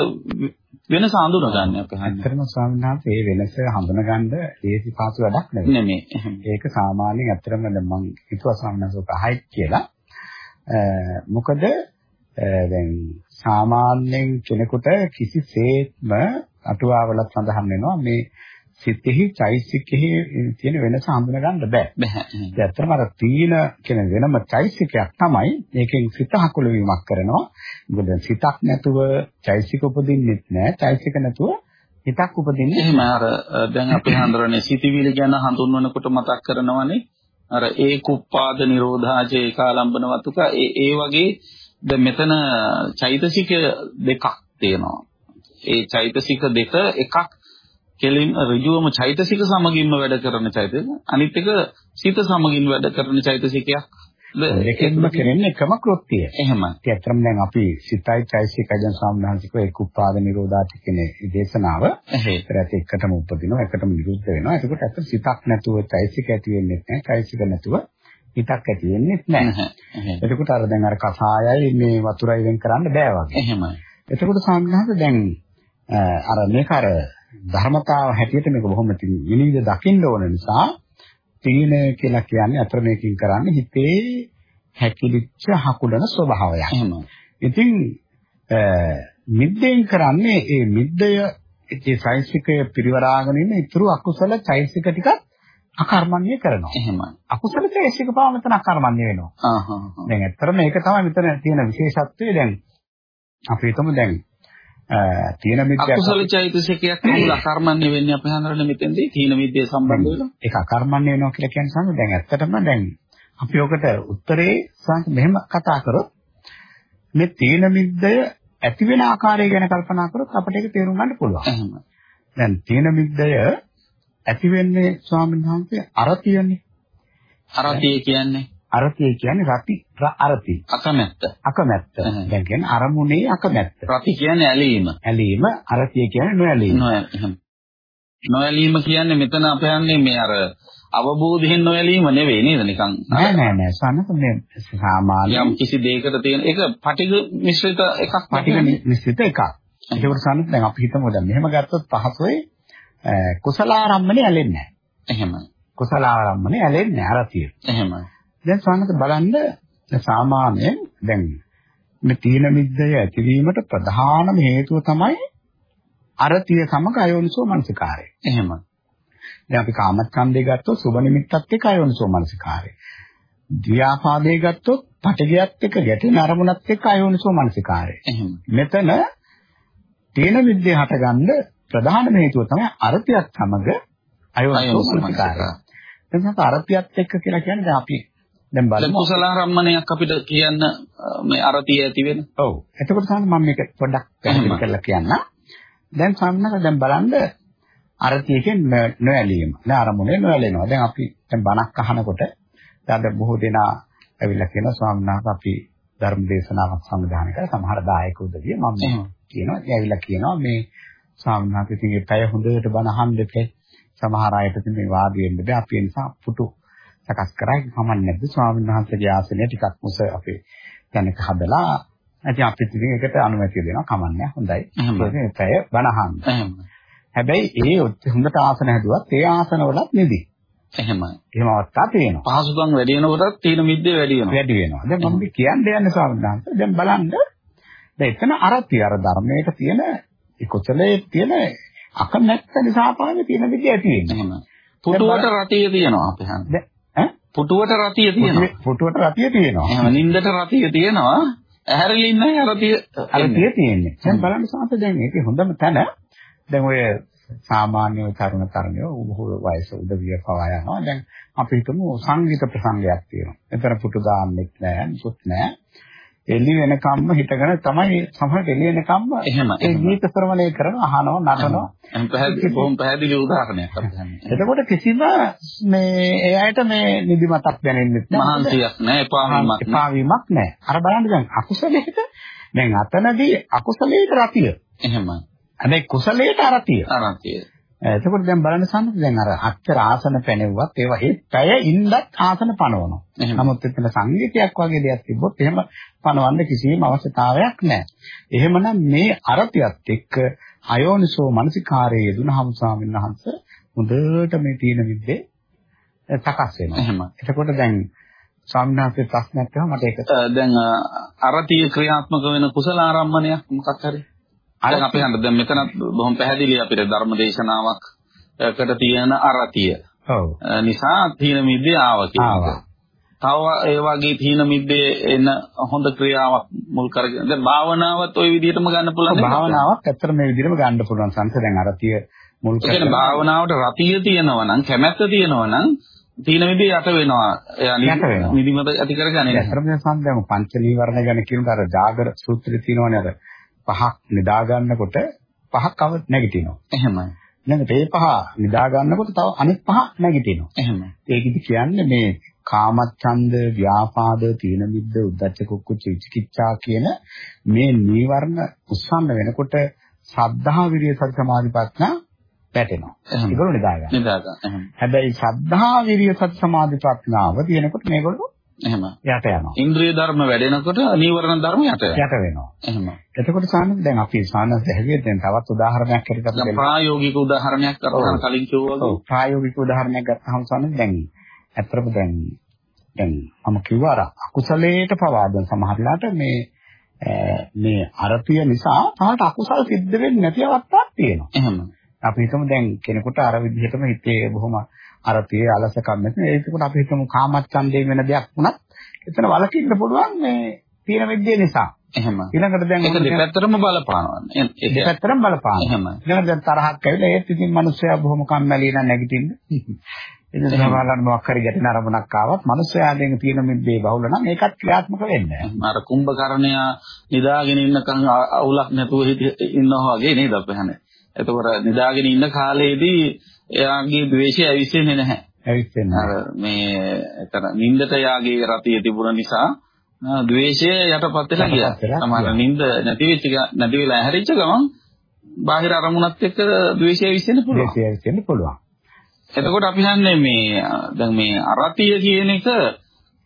S1: වෙනස හඳුනගන්නේ අපි හන්නේ.
S2: ඇත්තටම ස්වාමීන් වහන්සේ මේ වෙනස හඳුනගන්න ලේසි පාසු වැඩක් නෙවෙයි.
S1: නෙමෙයි.
S2: ඒක සාමාන්‍යයෙන් ඇත්තටම දැන් මම හිතුවා ස්වාමීන් වහන්සේ පහයි කියලා. මොකද දැන් සාමාන්‍යයෙන් කෙනෙකුට කිසිසේත්ම අටුවාවලත් සඳහන් වෙනවා මේ සිතෙහි චෛසිකෙහි තියෙන වෙනස හඳුනා ගන්න බෑ.
S1: බෑ.
S2: ඒ ඇත්තටම අර තීන කියන වෙනම චෛසිකයක් තමයි මේකෙන් සිත හකුළු වීමක් කරනවා. මොකද සිතක් නැතුව චෛසික උපදින්නෙත් නෑ. චෛසික නැතුව හිතක් උපදින්නේ.
S1: එහෙම අර දැන් අපි හඳුරන්නේ සිතවිලි ගැන හඳුන්වනකොට මතක් කරනවානේ. අර ඒ කුප්පාද නිරෝධාජේ කාලම්බන වතුක ඒ ඒ වගේ දැන් මෙතන චෛතසික දෙකක් තියෙනවා. ඒ චෛතසික දෙක එකක් කෙලින් ඍජුවම චෛතසික සමගින්ම වැඩ කරන චෛතසික අනිත් එක සිත සමගින් වැඩ කරන චෛතසිකයක්
S2: දෙකෙන්ම කරන්නේ එකම කෘත්‍යය.
S1: එහෙමයි.
S2: ඒ ඇත්තම දැන් අපි සිතයි චෛතසිකයි දැන් සාමනාංශිකව එක් උපාද නිරෝධාති කියන දේශනාව. ඒතරත් එකටම උපදිනවා එකටම නිරුද්ධ වෙනවා. ඒකට ඇත්ත සිතක් නැතුව චෛතසික ඇති වෙන්නේ නැහැ. චෛතසික නැතුව හිතක් ඇති වෙන්නේ නැහැ. එතකොට අර දැන් අර කසායයි මේ වතුරයි වෙන් කරන්න බෑ වගේ.
S1: එහෙමයි.
S2: එතකොට සාමනාංශ දැන් අර මේක අර ධර්මතාව හැටියට මේක බොහොම විනිවිද දකින්න ඕන නිසා තීන කියලා කියන්නේ අතර මේකින් කරන්නේ හිතේ හැකිලිච්ච හකුලන ස්වභාවයක්. ඉතින් මිද්දෙන් කරන්නේ ඒ මිද්දය ඒ චෛසිකය පිරිවරාගෙන ඉන්න ඉතුරු අකුසල චෛසික ටික අකර්මණ්‍ය කරනවා.
S1: එහෙමයි.
S2: අකුසල චෛසික පාවතන අකර්මණ්‍ය වෙනවා.
S1: ආ හා.
S2: දැන් ඇත්තටම මේක තමයි මෙතන තියෙන විශේෂත්වය දැන් අපි හිතමු දැන් තීන මිද්‍ය
S1: අකුසල චෛතසිකයක් නේද අකර්මණ්‍ය වෙන්නේ අපි හඳුනන මෙතෙන්දී තීන මිද්‍ය සම්බන්ධ වෙලා
S2: ඒක අකර්මණ්‍ය වෙනවා කියලා කියන්නේ සම්ම දැන් ඇත්තටම දැන් අපි ඔකට උත්තරේ මෙහෙම කතා කරොත් මේ තීන මිද්දය ඇති වෙන ආකාරය ගැන කල්පනා කරොත් අපිට ඒක තේරුම් ගන්න පුළුවන්.
S1: එහෙම.
S2: දැන් තීන මිද්දය ඇති වෙන්නේ ස්වාමීන් වහන්සේ අරතියනේ.
S1: අරතිය කියන්නේ
S2: අරතිය කියන්නේ රති අරති.
S1: අකමැත්ත.
S2: අකමැත්ත. දැන් කියන්නේ අරමුණේ අකමැත්ත.
S1: රති කියන්නේ ඇලීම.
S2: ඇලීම අරතිය කියන්නේ නොඇලීම.
S1: නොඇලීම කියන්නේ මෙතන අපහන්නේ මේ අර අවබෝධයෙන් නොඇලීම නෙවෙයි නේද නිකන්
S2: නෑ නෑ නෑ සන්නක මේ සාමාන්‍ය
S1: යම් කිසි දෙයකට තියෙන ඒක පටිඝ මිශ්‍රිත එකක්
S2: පටිඝ මිශ්‍රිත එකක් ඒකට සන්නක දැන් අපි හිතමු දැන් මෙහෙම ගත්තොත් පහසුවේ කුසලාරම්මනේ ඇලෙන්නේ
S1: නෑ එහෙමයි
S2: කුසලාරම්මනේ ඇලෙන්නේ අරතිය
S1: එහෙමයි
S2: දැන් සානක බලන්න සාමාන්‍යයෙන් දැන් මේ තීන මිද්දය ඇතිවීමට ප්‍රධානම හේතුව තමයි අරතිය සමග අයෝනිසෝ මනසිකාරය.
S1: එහෙමයි.
S2: දැන් අපි කාමච්ඡන්දේ ගත්තොත් සුබ නිමිත්තත් එක්ක අයෝනිසෝ මනසිකාරය. ධ්‍යාපාදේ ගත්තොත් පටගියත් එක්ක ගැටෙන අරමුණත් එක්ක අයෝනිසෝ මනසිකාරය.
S1: එහෙමයි.
S2: මෙතන තීන මිද්දේ හටගන්න ප්‍රධානම හේතුව තමයි අරතියත් සමග අයෝනිසෝ මනසිකාරය. එතනත් අරතියත් එක්ක කියලා කියන්නේ දැන් අපි
S1: දැන් බලමු කුසලාරම්මණයක් අපිට කියන්න මේ අරතිය ඇති වෙන.
S2: ඔව්. එතකොට තමයි මම මේක පොඩ්ඩක් පැහැදිලි කරලා කියන්න. දැන් සම්මත දැන් බලන්න අරතිය කියන්නේ නොඇලීම. දැන් අරමුණේ නොඇලෙනවා. දැන් අපි දැන් බණක් අහනකොට දැන් බොහෝ දෙනා ඇවිල්ලා කියනවා ස්වාමීන් වහන්සේ අපි ධර්ම දේශනාවක් සංවිධානය කරලා සමහර දායක උදවිය මම කියනවා. ඒ ඇවිල්ලා කියනවා මේ ස්වාමීන් වහන්සේ ඉතින් ඒ පැය හොඳට බණ අහන්න දෙපේ. සමහර අයට ඉතින් මේ වාඩි වෙන්න බෑ. අපි ඒ නිසා පුටු සකස් කරා. ඒක කමන්නේ නැද්ද? ස්වාමීන් වහන්සේගේ ආසනය ටිකක් මුස අපේ දැනක හදලා. ඉතින් අපිත් ඉතින් ඒකට අනුමැතිය දෙනවා. කමන්නේ හොඳයි. ඒක පැය බණහන්. හැබැයි ඒ හොඳට ආසන හැදුවත් ඒ ආසන වලත් නෙදි.
S1: එහෙමයි.
S2: එහෙම අවස්ථා තියෙනවා.
S1: පහසුකම් වැඩි වෙනකොටත් තීන මිද්දේ වැඩි වෙනවා.
S2: වැඩි වෙනවා. දැන් මම කියන්නේ යන්නේ ස්වාමීන් වහන්සේ. දැන් බලන්න. දැන් එතන අරතිය අර ධර්මයේ තියෙන කුසලයේ තියෙන අකමැත්ත නිසා පාන්නේ තියෙන විදිය ඇති වෙන්නේ.
S1: එහෙම පුටුවට රතිය තියෙනවා අපි හන්නේ පුටුවට රතිය තියෙනවා.
S2: පුටුවට රතිය තියෙනවා.
S1: එහෙනම් නින්දට රතිය තියෙනවා. ඇහැරලින් නැහැ රතිය.
S2: රතිය තියෙන්නේ. දැන් බලන්න සාත දැන් ඒකේ හොඳම තැන දැන් ඔය සාමාන්‍ය තරුණ තරුණියෝ බොහෝ වයස උදවිය පවා යනවා. දැන් අපි හිතමු සංගීත ප්‍රසංගයක් තියෙනවා. එතන පුටු දාන්නෙත් නැහැ, මුකුත් නැහැ. එළි වෙනකම්ම හිටගෙන තමයි සමහරට එළි වෙනකම්ම
S1: එහෙම
S2: ඒ ගීත ශ්‍රවණය කරන අහනවා නටනවා
S1: එහෙනම් පැහැදිලි බොහොම පැහැදිලි උදාහරණයක් අපි ගන්න.
S2: එතකොට කිසිම මේ ඒ අයට මේ නිදිමතක් දැනෙන්නේ
S1: නැහැ. මහන්සියක් නැහැ, එපාවීමක්
S2: නැහැ. එපාවීමක් නැහැ. අර බලන්න දැන් අකුසලයක දැන් අතනදී අකුසලයට රතිය.
S1: එහෙමයි.
S2: හැබැයි කුසලයට අරතිය.
S1: අරතිය.
S2: එතකොට දැන් බලන්න සම්මත දැන් අර අක්ෂර ආසන පැනෙව්වත් ඒවා ඒ පැය ඉන්නත් ආසන පනවනවා. නමුත් එතන සංගීතයක් වගේ දෙයක් තිබ්බොත් එහෙම පනවන්න කිසිම අවශ්‍යතාවයක් නැහැ. එහෙමනම් මේ අරතියත් එක්ක අයෝනිසෝ මනසිකාරයේ යෙදුනහම ස්වාමීන් වහන්සේ හොඳට මේ තීන විද්දේ සකස් වෙනවා.
S1: එහෙම.
S2: එතකොට දැන් ස්වාමීන් වහන්සේ ප්‍රශ්නයක් මට ඒක
S1: දැන් අරතිය ක්‍රියාත්මක වෙන කුසල ආරම්මණයක් මොකක් හරි දැන් අපි හඳ දැන් මෙතනත් බොහොම පැහැදිලි අපිට ධර්ම දේශනාවක් කට තියෙන අරතිය.
S2: ඔව්.
S1: නිසා තීන මිද්දේ ආවා. තව ඒ වගේ තීන මිද්දේ එන හොඳ ක්‍රියාවක් මුල් කරගෙන දැන් භාවනාවත් ওই විදිහටම ගන්න පුළුවන්?
S2: භාවනාවක් ඇත්තට මේ විදිහටම ගන්න පුළුවන් සංස දැන් අරතිය මුල්
S1: කියන්නේ භාවනාවට රතිය තියෙනවා නම් කැමැත්ත තියෙනවා නම් තීන මිද්දේ යට වෙනවා. එයා. නිදිමත ඇති කරගන්නේ නැහැ.
S2: ඇත්තටම සංදැම පංච නීවරණ ගැන කියනකොට අර ජාගර සූත්‍රයේ තියෙනවනේ අර පහක් නිදා ගන්නකොට පහක් අව නැගිටිනවා.
S1: එහෙමයි.
S2: ඊළඟට මේ පහ නිදා ගන්නකොට තව අනෙක් පහ නැගිටිනවා.
S1: එහෙමයි.
S2: ඒකෙදි කියන්නේ මේ කාමච්ඡන්ද, ව්‍යාපාද, තීන මිද්ද, උද්ධච්ච කුක්කුච්ච විචිකිච්ඡා කියන මේ නීවරණ උස්සන්න වෙනකොට සද්ධා විරිය සති සමාධි ප්‍රඥා.
S1: එහෙම.
S2: ඒගොල්ලෝ නිදා ගන්නවා.
S1: නිදා ගන්න.
S2: හැබැයි සද්ධා විරිය සති සමාධි ප්‍රඥාව තියෙනකොට මේගොල්ලෝ
S1: එහෙම.
S2: යට යනවා.
S1: ඉන්ද්‍රිය ධර්ම වැඩෙනකොට නීවරණ ධර්ම යට යනවා.
S2: යට වෙනවා.
S1: එහෙම.
S2: එතකොට සානස් දැන් අපි සානස් දැහැවිය දැන් තවත් උදාහරණයක් අපි
S1: දැන්. ප්‍රායෝගික උදාහරණයක් අරගෙන
S2: ඔව්.
S1: කලින් කිව්වා
S2: ඔව්
S1: වගේ.
S2: ප්‍රායෝගික උදාහරණයක් ගත්තහම සානස් දැන් ඇත්තටම දැන් දැන් මම කිව්වා අර අකුසලයට පවා දැන් සමහර වෙලාවට මේ මේ අරතිය නිසා තමයි අකුසල සිද්ධ වෙන්නේ නැති අවස්ථාවක් තියෙනවා.
S1: එහෙම.
S2: අපි හිතමු දැන් කෙනෙකුට අර විදිහටම හිතේ බොහොම අරතිය අලසකම් නැති. ඒකකොට අපි හිතමු කාමච්ඡන්දයෙන් වෙන දෙයක් වුණත් එතන වලකින්න පුළුවන් මේ තීන විද්‍යාව නිසා.
S1: එහෙම.
S2: ඊළඟට දැන්
S1: ඒක දෙපැත්තටම බලපානවා. ඒක
S2: දෙපැත්තටම බලපාන.
S1: එහෙම.
S2: ඊළඟට දැන් තරහක් ඇවිල්ලා ඒත් ඉතින් මිනිස්සයා බොහොම කම්මැලි නම් නැගිටින්න. ඉතින් සමහරවල් මොකක් හරි ගැටෙන අරමුණක් ආවත් මිනිස්සයාගෙන් තියෙන මිද්දේ බහුල නම් ඒකත් ක්‍රියාත්මක වෙන්නේ නැහැ.
S1: අර කුම්භකර්ණය නිදාගෙන ඉන්නකන් අවුලක් නැතුව ඉන්නවා වගේ නේද අපි හන්නේ. එතකොට නිදාගෙන ඉන්න කාලේදී එයාගේ ද්වේෂය ඇවිස්සෙන්නේ නැහැ.
S2: ඇවිස්සෙන්නේ
S1: අර
S2: නැහැ.
S1: මේ එතන නින්දට යාගේ රතිය තිබුණ නිසා ද්වේෂය යටපත් වෙලා ගියා. සමහර. නින්ද නැති වෙච්ච නැති වෙලා හැරිච්ච ගමන් බාහිර අරමුණත් එක්ක ද්වේෂය විශ්ෙන්න පුළුවන්.
S2: ද්වේෂය ඇවිස්සෙන්න පුළුවන්.
S1: එතකොට අපි හන්නේ මේ දැන් මේ අරතිය කියන එක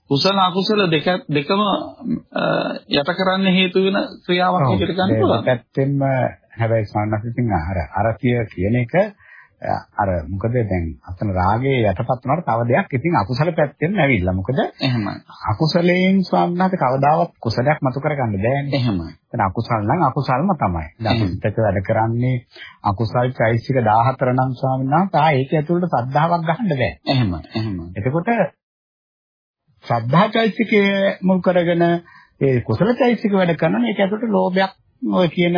S1: කුසල අකුසල දෙක දෙකම යට කරන්න හේතු වෙන ක්‍රියාවක්. විදිහට ගන්න පුළුවන්.
S2: පැත්තෙන්ම හැබැයි සාන්නසිතින් අර අරතිය කියන එක අර මොකද දැන් අතන රාගයේ යටපත් වුණාට තව දෙයක් ඉතින් අකුසල පැත්තෙන් ඇවිල්ලා. මොකද
S1: එහෙමයි.
S2: අකුසලයෙන් ස්වාමීනාට කවදාවත් කුසලයක් මතු කරගන්න බෑනේ.
S1: එහෙමයි.
S2: එතන අකුසල නම් අකුසල්ම තමයි.
S1: එහෙම.
S2: පිටක වැඩ කරන්නේ අකුසල් චෛසික 14 නම් ස්වාමීන් වහන්සේ ආ ඒක ඇතුළට ශ්‍රද්ධාවක් ගහන්න බෑ.
S1: එහෙමයි. එහෙමයි.
S2: එතකොට ශ්‍රද්ධා චෛසිකයේ මුල් කරගෙන ඒ කුසල චෛසික වැඩ කරනවා ඒක ඇතුළට ලෝභයක් ඔය කියන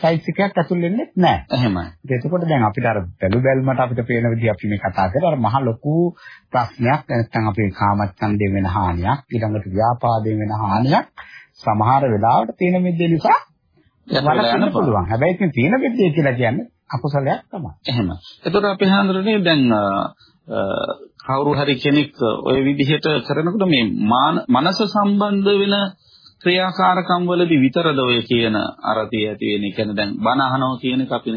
S2: චෛසිකයක් ඇතුල් වෙන්නේ නැහැ.
S1: එහෙමයි.
S2: එතකොට දැන් අපිට අර බැලු බැලමට අපිට පේන විදිහ අපි මේ කතා කරලා අර මහ ලොකු ප්‍රශ්නයක් නැත්නම් අපේ කාමච්ඡන්දයෙන් වෙන හානියක් ඊළඟට ව්‍යාපාදයෙන් වෙන හානියක් සමහර වෙලාවට තියෙන මිද්දේ නිසා වලකින්න
S1: පුළුවන්.
S2: හැබැයි ඉතින් තියෙන මිද්දේ කියලා කියන්නේ අකුසලයක් තමයි.
S1: එහෙම. එතකොට අපි හඳුරන්නේ දැන් කවුරු හරි කෙනෙක් ওই විදිහට කරනකොට මේ මාන- මනස සම්බන්ධ වෙන ක්‍රියාකාරකම් වලදී විතරද ඔය කියන අරතිය ඇති වෙන්නේ. කියන්නේ දැන් බණ අහනවා කියන එක අපි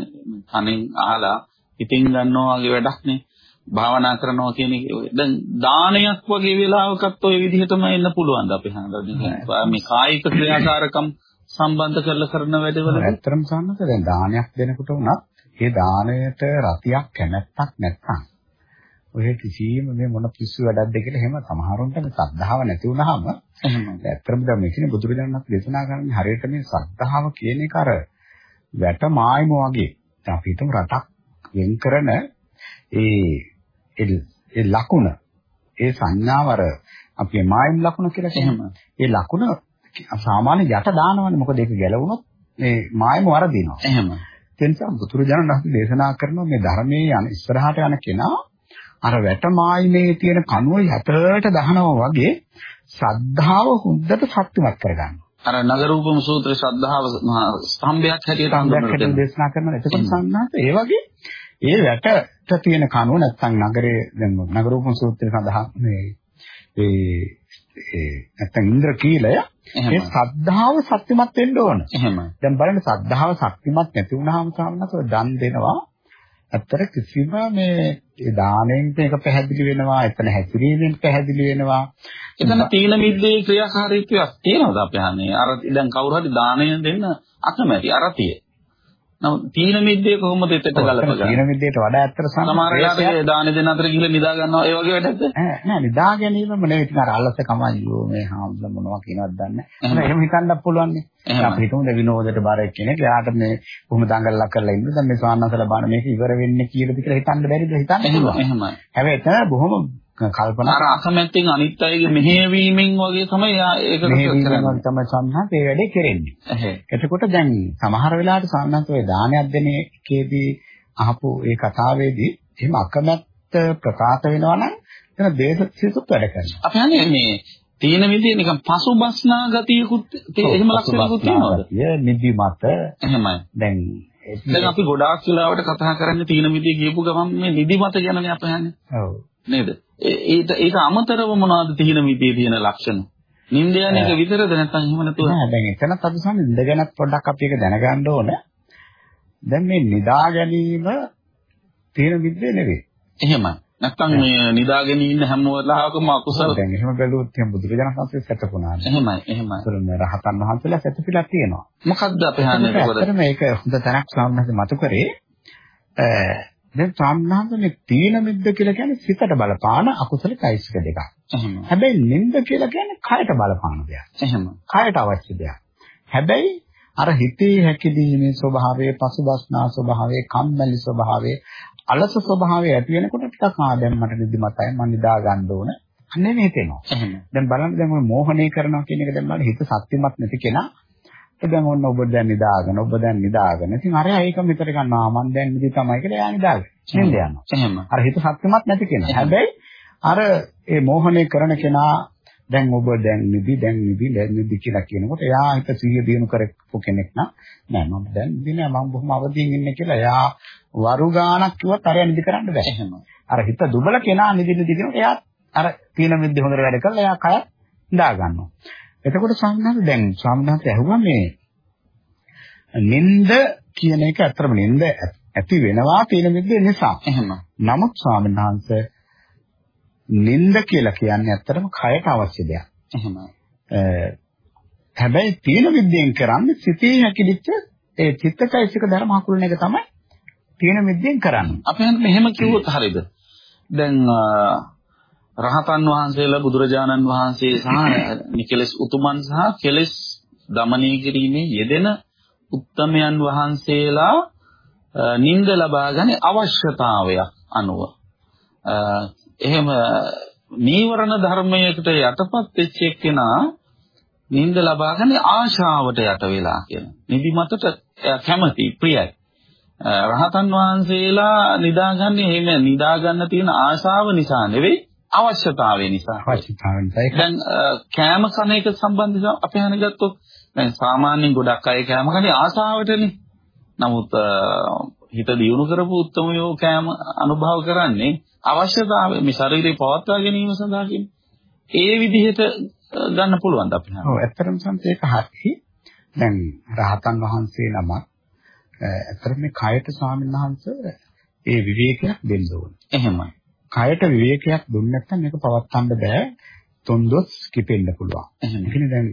S1: කනෙන් අහලා ඉතින් ගන්නවා වගේ වැඩක් නේ. භාවනා කරනවා කියන එක දැන් දානයක් වගේ වෙලාවකත් ඔය විදිහටම එන්න පුළුවන් ද අපි හඳුරන්නේ. මේ කායික ක්‍රියාකාරකම් සම්බන්ධ කරලා කරන වැඩවලදී
S2: ඇත්තටම සම්මත දැන් දානයක් දෙනකොට උනත් ඒ දාණයට රතියක් කැමැත්තක් නැත්නම් ඔය කිසිම මේ මොන පිස්සු වැඩක්ද කියලා එහෙම සමහරුන්ට මේ ශ්‍රද්ධාව නැති වුනහම. ඇත්තටම දැන් මේ කියන්නේ බුදුරජාණන් වහන්සේ දේශනා කරන්නේ හරියට මේ ශ්‍රද්ධාව කියන එක අර වැට මායිම වගේ. දැන් අපි හිතමු රටක් වෙන් කරන ඒ ඒ ලකුණ ඒ සංඥාව අර අපි මායිම් ලකුණ කියලා. කියනවා. ඒ ලකුණ සාමාන්‍ය යට දානවනේ. මොකද ඒක ගැලවුණොත් මේ මායිම වරදිනවා.
S1: එහෙම.
S2: ඒ නිසා බුදුරජාණන් වහන්සේ දේශනා කරන මේ ධර්මයේ ඉස්සරහට යන කෙනා අර වැට මායිමේ තියෙන කණුව යටට දහනවා වගේ ශ්‍රද්ධාව හොඳට ශක්තිමත් කරගන්න.
S1: අර නගරූපම සූත්‍ර ශ්‍රද්ධාව ස්තම්භයක් හැටියට තියෙනවා.
S2: දේශනා කරනවා. එතකොට සම්මාස ඒ වගේ ඒ වැටට තියෙන කණුව නැත්තම් නගරේ දැන් නගරූපම සූත්‍රයේ සඳහන් මේ ඒ නැත්තම් ඉන්ද්‍රකීලය ඒ
S1: එහෙම.
S2: ශ්‍රද්ධාව ශක්තිමත් වෙන්න ඕන.
S1: එහෙම.
S2: දැන් බලන්න ශ්‍රද්ධාව ශක්තිමත් නැති වුනහම සාමනස දන් දෙනවා ඇත්තට කිසිම මේ ඒ දාණයෙන් මේක පැහැදිලි වෙනවා එතන හැසිරීමෙන් පැහැදිලි වෙනවා.
S1: එතන තීන මිද්දේ ක්‍රියාකාරීත්වයක් තියෙනවද අපි අහන්නේ? අර දැන් කවුරු හරි දාණය දෙන්න අකමැති අරතිය. නමුත් තීන මිද්දේ කොහොමද එතට ගලපගන්නේ?
S2: තීන මිද්දේට වඩා ඇත්තට
S1: සමහර වෙලාවට දාන දෙන්න අතර ගිහලා නිදා ගන්නවා. ඒ වගේ වැඩක්ද?
S2: නෑ නිදා ගැනීමම නෙවෙයි. ඉතින් අර අල්ලස කමයියෝ මේ හාමුදුර මොනවා කියනවද දන්නේ නැහැ එහෙම හිතන්නත් පුළුවන් නේ. අපි හිතමු විනෝදයට බර කෙනෙක් එයාට මේ කොහොම දඟලලා කරලා ඉන්න? දැන් මේ ස්වාමීන් බාන මේක ඉවර වෙන්නේ කීයද කියලා හිතන්න බැරිද? හිතන්න
S1: පුළුවන්. එහෙමයි.
S2: හැබැයි එතන බොහොම කල්පනා
S1: අර අකමැත්තෙන් අනිත් අයගේ මෙහෙයවීමෙන් වගේ තමයි ඒක
S2: කරන්නේ තමයි සම්හත් ඒ වැඩේ කෙරෙන්නේ එතකොට දැන් සමහර වෙලාවට සම්හත් ඔය දානයක් දෙන එකේදී අහපු ඒ කතාවේදී එහෙම අකමැත්ත ප්‍රකාශ වෙනවා නම් එතන දේශ සිසුත් වැඩ කරනවා
S1: අපි හන්නේ මේ තීන විදිහේ නිකන් පසුබස්නා ගතියකුත් එහෙම ලක්ෂණකුත් තියෙනවද?
S2: නිදි මත
S1: එහෙමයි.
S2: දැන්
S1: දැන් අපි ගොඩාක් වෙලාවට කතා කරන්නේ තීන විදිහේ කියපු ගමන් මේ නිදි මත ගැනනේ අපි හන්නේ.
S2: ඔව්.
S1: නේද? ඒක ඒක අමතරව මොනවද තීන විදිහේ තියෙන ලක්ෂණ? නින්ද යන එක විතරද නැත්නම් එහෙම නැතුව?
S2: නෑ දැන් එතනත් අපි සම්මත නින්ද ගැනත් පොඩ්ඩක් අපි ඒක දැනගන්න ඕන. දැන් මේ නිදා ගැනීම තීන විදිහේ නෙවෙයි.
S1: එහෙමයි. නැත්තම් මේ නිදාගෙන ඉන්න හැම වෙලාවකම අකුසල
S2: දැන් එහෙම බැලුවොත් එහෙනම් බුදුරජාණන් වහන්සේ සැතපුණා.
S1: එහෙමයි එහෙමයි.
S2: ඒතරම රහතන් වහන්සේලා සැතපීලා තියෙනවා.
S1: මොකද්ද අපේ හාන්නේ?
S2: ඇත්තටම මේක හොඳ තැනක් ස්වාමීන් වහන්සේ මතු කරේ. දැන් ස්වාමීන් වහන්සේ තීන මිද්ද කියලා කියන්නේ සිතට බලපාන අකුසල চৈতසික දෙකක්.
S1: එහෙම.
S2: හැබැයි නින්ද කියලා කියන්නේ කයට බලපාන දෙයක්.
S1: එහෙම.
S2: කයට අවශ්‍ය දෙයක්. හැබැයි අර හිතේ හැකිදීමේ ස්වභාවය, පසුබස්නා ස්වභාවය, කම්මැලි ස්වභාවය, අලස ස්වභාවය ඇති වෙනකොට ටිකක් ආ දැන් මට නිදිමතයි මම නිදා ගන්න ඕන. අන්නේ මේ තේනවා. දැන් බලන්න දැන් මෝහණය කරනවා කියන එක දැන් බලන්න හිත සත්‍යමත් නැති කෙනා දැන් ඔන්න ඔබ දැන් නිදාගෙන ඔබ දැන් නිදාගෙන. ඉතින් අර ඒකම විතර ගන්නවා මම දැන් නිදි තමයි කියලා එයා නිදාගෙන. නින්ද යනවා.
S1: එහෙම.
S2: අර හිත සත්‍යමත් නැති කෙනා. හැබැයි අර ඒ මෝහණය කරන කෙනා දැන් ඔබ දැන් නිදි දැන් නිදි දැන් නිදි කියලා කියනකොට එයා හිත සිහිය දිනු කරපු කෙනෙක් නම් නෑ මම දැන් නිදි නෑ මම බොහොම අවදියෙන් ඉන්නේ කියලා එයා වරු ගාණක් කිව්වත් අරයා නිදි කරන්න බෑ.
S1: එහෙම.
S2: අර හිත දුබල කෙනා නිදි නිදි කියනකොට එයා අර තීන මිද්ද හොඳට වැඩ කරලා එයා කය දා ගන්නවා. එතකොට ස්වාමීන් දැන් ස්වාමීන් ඇහුවා මේ නින්ද කියන එක ඇත්තටම නින්ද ඇති වෙනවා තීන මිද්ද නිසා.
S1: එහෙම.
S2: නමුත් වහන්සේ නින්ද කියලා කියන්නේ ඇත්තටම කයට අවශ්‍ය දෙයක්.
S1: එහෙමයි.
S2: හැබැයි තීන විද්‍යෙන් කරන්නේ සිතේ හැකිලිච්ච ඒ චිත්තචෛසික ධර්ම හකුලන එක තමයි තීන විද්‍යෙන් කරන්නේ.
S1: අපි මෙහෙම කිව්වොත් හරියද? දැන් රහතන් වහන්සේලා බුදුරජාණන් වහන්සේ සහ නිකලස් උතුමන් සහ කෙලස් දමනය කිරීමේ යෙදෙන උත්තමයන් වහන්සේලා නිින්ද ලබා ගන්න අවශ්‍යතාවයක් අනුව. එහෙම නීවරණ ධර්මයකට යටපත් වෙච්ච එක්කෙනා නිින්ද ලබා ගන්න ආශාවට යට වෙලා කියන. නිදිමතට කැමති ප්‍රියයි. රහතන් වහන්සේලා නිදාගන්නේ එහෙම නිදාගන්න තියෙන ආශාව නිසා නෙවෙයි. අවශ්‍යතාවය නිසා.
S2: අවශ්‍යතාවය නිසා.
S1: දැන් කෑම කන එක සම්බන්ධව අපි හනගත්තොත් දැන් සාමාන්‍යයෙන් ගොඩක් අය කෑම කන්නේ ආශාවටනේ. නමුත් හිත දියුණු කරපු උත්තරමයෝ කෑම අනුභව කරන්නේ අවශ්‍යතාවය මේ ශරීරේ පවත්වා ගැනීම සඳහා. ඒ විදිහට ගන්න පුළුවන් අපිට.
S2: ඔව් ඇත්තටම සංසේක හරි. දැන් රහතන් වහන්සේ නමක් ඇත්තට මේ කයට ස්වාමීන් වහන්සේ ඒ විවේකයක් දෙන්න ඕනේ.
S1: එහෙමයි.
S2: කයට විවේකයක් දුන්නේ නැත්නම් මේක පවත්වන්න බෑ. තොන්දොස් කිපෙන්න පුළුවන්.
S1: එහෙනම්
S2: දැන්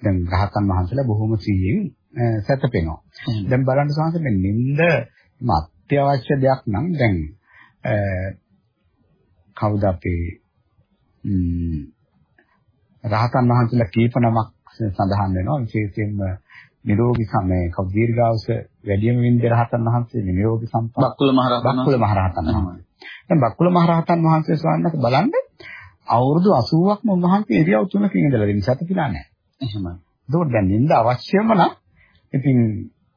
S2: දැන් රහතන් වහන්සේලා බොහොම සීයෙන් සැතපෙනවා. දැන් බලන්න සංසය මේ නිନ୍ଦ අත්‍යවශ්‍ය දෙයක් නම් දැන් කවුද අපේ රහතන් වහන්සේලා කීප නමක් සඳහන් වෙනවා විශේෂයෙන්ම නිරෝගී සමයේ කව දීර්ඝායුෂ වැඩිම වින්ද රහතන් වහන්සේ නිරෝගී සම්පන්න
S1: බක්කුල මහරහතන්
S2: බක්කුල මහරහතන් වහන්සේ. දැන් බක්කුල මහරහතන් වහන්සේ ස්වාමීන් බලන්න අවුරුදු 80ක්ම උන්වහන්සේ ඉරියව් තුනකින් ඉඳලා ඉන්නේ සතපිලා නැහැ.
S1: එහෙමයි.
S2: ඒක දැන් නින්ද අවශ්‍යම නම් ඉතින්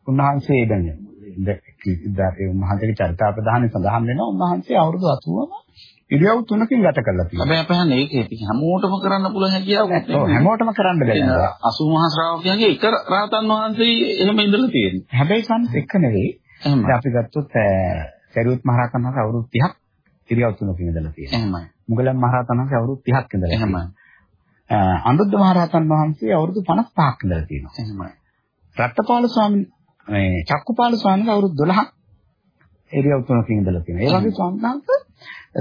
S2: උන්වහන්සේ දැන් ඒ උන්වහන්සේගේ චරිතාපදානයේ සඳහන් වෙනවා උන්වහන්සේ අවුරුදු 80ම ඉරියව් තුනකින් ගත කරලා තියෙනවා.
S1: හැබැයි අපහන් ඒකේ ඉතින් හැමෝටම කරන්න පුළුවන් හැකියාවක්
S2: නැහැ. ඔව් හැමෝටම කරන්න බැහැ.
S1: 80 මහා ශ්‍රාවකයන්ගේ එක රාතන් වහන්සේ එහෙම ඉඳලා තියෙනවා.
S2: හැබැයි සම්ස් එක නෙවෙයි.
S1: එහෙම.
S2: අපි ගත්තොත් සරියුත් මහ රහතන් වහන්සේ අවුරුදු 30ක් ඉරියව් තුනකින් ඉඳලා තියෙනවා.
S1: එහෙමයි.
S2: මුගලන් මහ රහතන් වහන්සේ අවුරුදු 30ක් ඉඳලා
S1: එහෙමයි.
S2: අනුරුද්ධ මහ රහතන් වහන්සේ අවුරුදු 55ක් ඉඳලා තියෙනවා.
S1: එහෙමයි.
S2: රත්පාල ස්වාමීන් මේ චක්කුපාල ස්වාමීන් අවුරුදු 12ක් ඉරියව් තුනකින් ඉඳලා තියෙනවා. ඒ වගේ ස්වාමීන්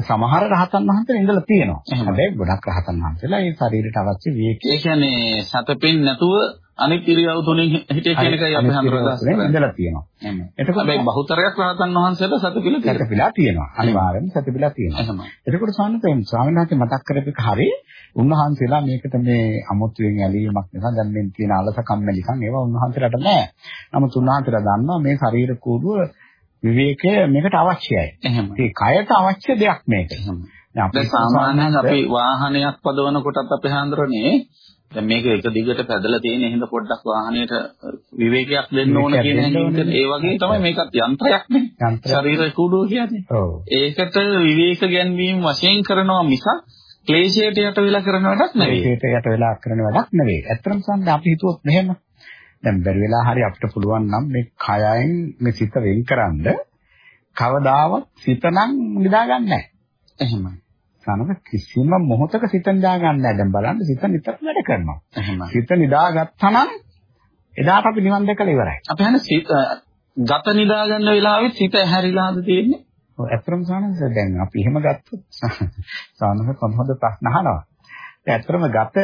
S2: සමහර රහතන් වහන්සේලා ඉඳලා තියෙනවා. හැබැයි ගොඩක් රහතන් වහන්සේලා ඒ ශරීරයට අවශ්‍ය විවේකී
S1: ඒ කියන්නේ සතපෙන් නැතුව අනිත් ඉරියව් තුනෙන් හිතේ කියන එකයි අපි හඳුනගන්න
S2: ඉඳලා තියෙනවා.
S1: එතකොට හැබැයි බහුතරයක් රහතන් වහන්සේලා සතපිලා
S2: තියෙනවා. සතපිලා තියෙනවා. අනිවාර්යෙන්ම සතපිලා තියෙනවා. එතකොට ස්වාමීන් ස්වාමීන් වහන්සේ මතක් කරපේක හරිය උන්වහන්සේලා මේකට මේ අමුතුවෙන් ඇලීමක් නිසා දැන් මේ තියෙන අලසකම් මෙලිකම් ඒවා උන්වහන්සේලාට නෑ. නමුත් උන්වහන්සේලා දන්නවා මේ ශරීර කූඩුව විවේකය මේකට අවශ්‍යයි.
S1: එහෙම.
S2: ඒ කයට අවශ්‍ය දෙයක් මේක.
S1: එහෙම. දැන් සාමාන්‍යයෙන් අපි වාහනයක් පදවනකොටත් අපි හඳුරන්නේ දැන් මේක එක දිගට පැදලා තියෙන හින්දා පොඩ්ඩක් වාහනයට විවේකයක් දෙන්න ඕන කියන හැඟීම ඒ වගේ තමයි මේකත් යන්ත්‍රයක් නේ. ශරීර කූඩුව කියන්නේ.
S2: ඔව්.
S1: ඒකට විවේක ගැන්වීම වශයෙන් කරනවා මිසක් ක්ලේශයට යට වෙලා කරන වැඩක් නෙවෙයි.
S2: ක්ලේශයට යට වෙලා කරන වැඩක් නෙවෙයි. ඇත්තටම සම්ද අපි හිතුවොත් මෙහෙම දැන් බැරි වෙලා හරි අපිට පුළුවන් නම් මේ කයයෙන් මේ සිත වෙන්කරනද කවදාවත් සිත නම් නිදාගන්නේ නැහැ.
S1: එහෙමයි.
S2: සනක කිසිම මොහොතක සිත නිදාගන්නේ නැහැ. දැන් බලන්න සිත නිතරම වැඩ කරනවා. සිත නිදාගත්තා නම් එදාට අපි නිවන් දැකලා ඉවරයි.
S1: අපි හන්නේ සිත ගත නිදාගන්න වෙලාවෙත් සිත ඇහැරිලාද තියෙන්නේ?
S2: ඔව් ඇත්තටම සානස දැන් අපි එහෙම ගත්තොත් සානස කොහොමද ප්‍රශ්න අහනවා. දැන් ඇත්තටම ගත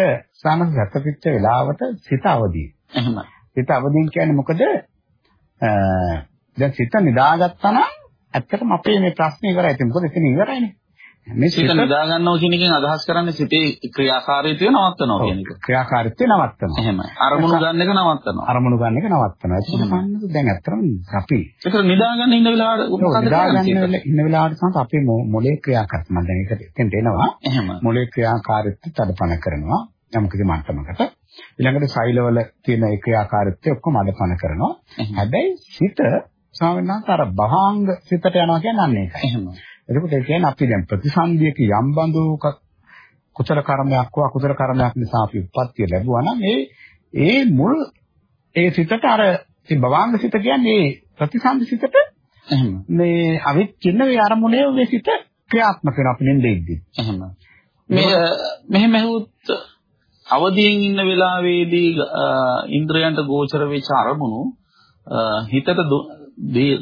S2: සානස ගතපිට වෙලාවට සිත අවදි.
S1: එහෙමයි.
S2: සිත අවදින් කියන්නේ මොකද? දැන් සිත නිදාගත්තා නම් ඇත්තටම අපේ මේ ප්‍රශ්නේ ඉවරයි. ඒක මොකද එතන ඉවරයිනේ.
S1: මේ සිත නිදා ගන්නවා කියන එකෙන් අදහස් කරන්නේ සිතේ ක්‍රියාකාරීත්වය නවත්තනවා කියන එක.
S2: ක්‍රියාකාරීත්වය නවත්තනවා.
S1: එහෙමයි. අරමුණු ගන්න එක නවත්තනවා.
S2: අරමුණු ගන්න එක නවත්තනවා. ඒක තමයි දැන් ඇත්තටම අපි.
S1: ඒක නිදා ගන්න ඉන්න වෙලාවට
S2: මොකද නිදා ගන්න ඉන්න වෙලාවට තමයි අපේ මොලේ ක්‍රියාකාරීත්වය. මම දැන් ඒකට එතෙන්ට එනවා.
S1: එහෙම.
S2: මොලේ ක්‍රියාකාරීත්වය තඩපණ කරනවා. යම්කිසි මට්ටමකට. ඊළඟට සෛලවල තියෙන ඒ ක්‍රියාකාරීත්වය ඔක්කොම අඩපණ කරනවා. හැබැයි සිත ස්වාමීන් වහන්සේ අර භාංග සිතට යනවා කියන්නේ අන්න ඒකයි.
S1: එහෙමයි.
S2: එතකොට ඒ කියන්නේ අපි දැන් ප්‍රතිසන්දියක යම් බඳු කුසල කර්මයක් හෝ අකුසල කර්මයක් නිසා අපි උප්පත්තිය ලැබුවා නම් ඒ ඒ මුල් ඒ සිතට අර ඒ භවංග සිත කියන්නේ ප්‍රතිසන්දි සිතට මේ අවිච්ඡින්න මේ අරමුණේ මේ සිත ක්‍රියාත්මක වෙන අපි නින්දේ ඉද්දි.
S1: එහෙම. මේ මෙහෙම හුත් අවදියෙන් ඉන්න වෙලාවේදී ඉන්ද්‍රයන්ට ගෝචර වෙච්ච අරමුණු හිතට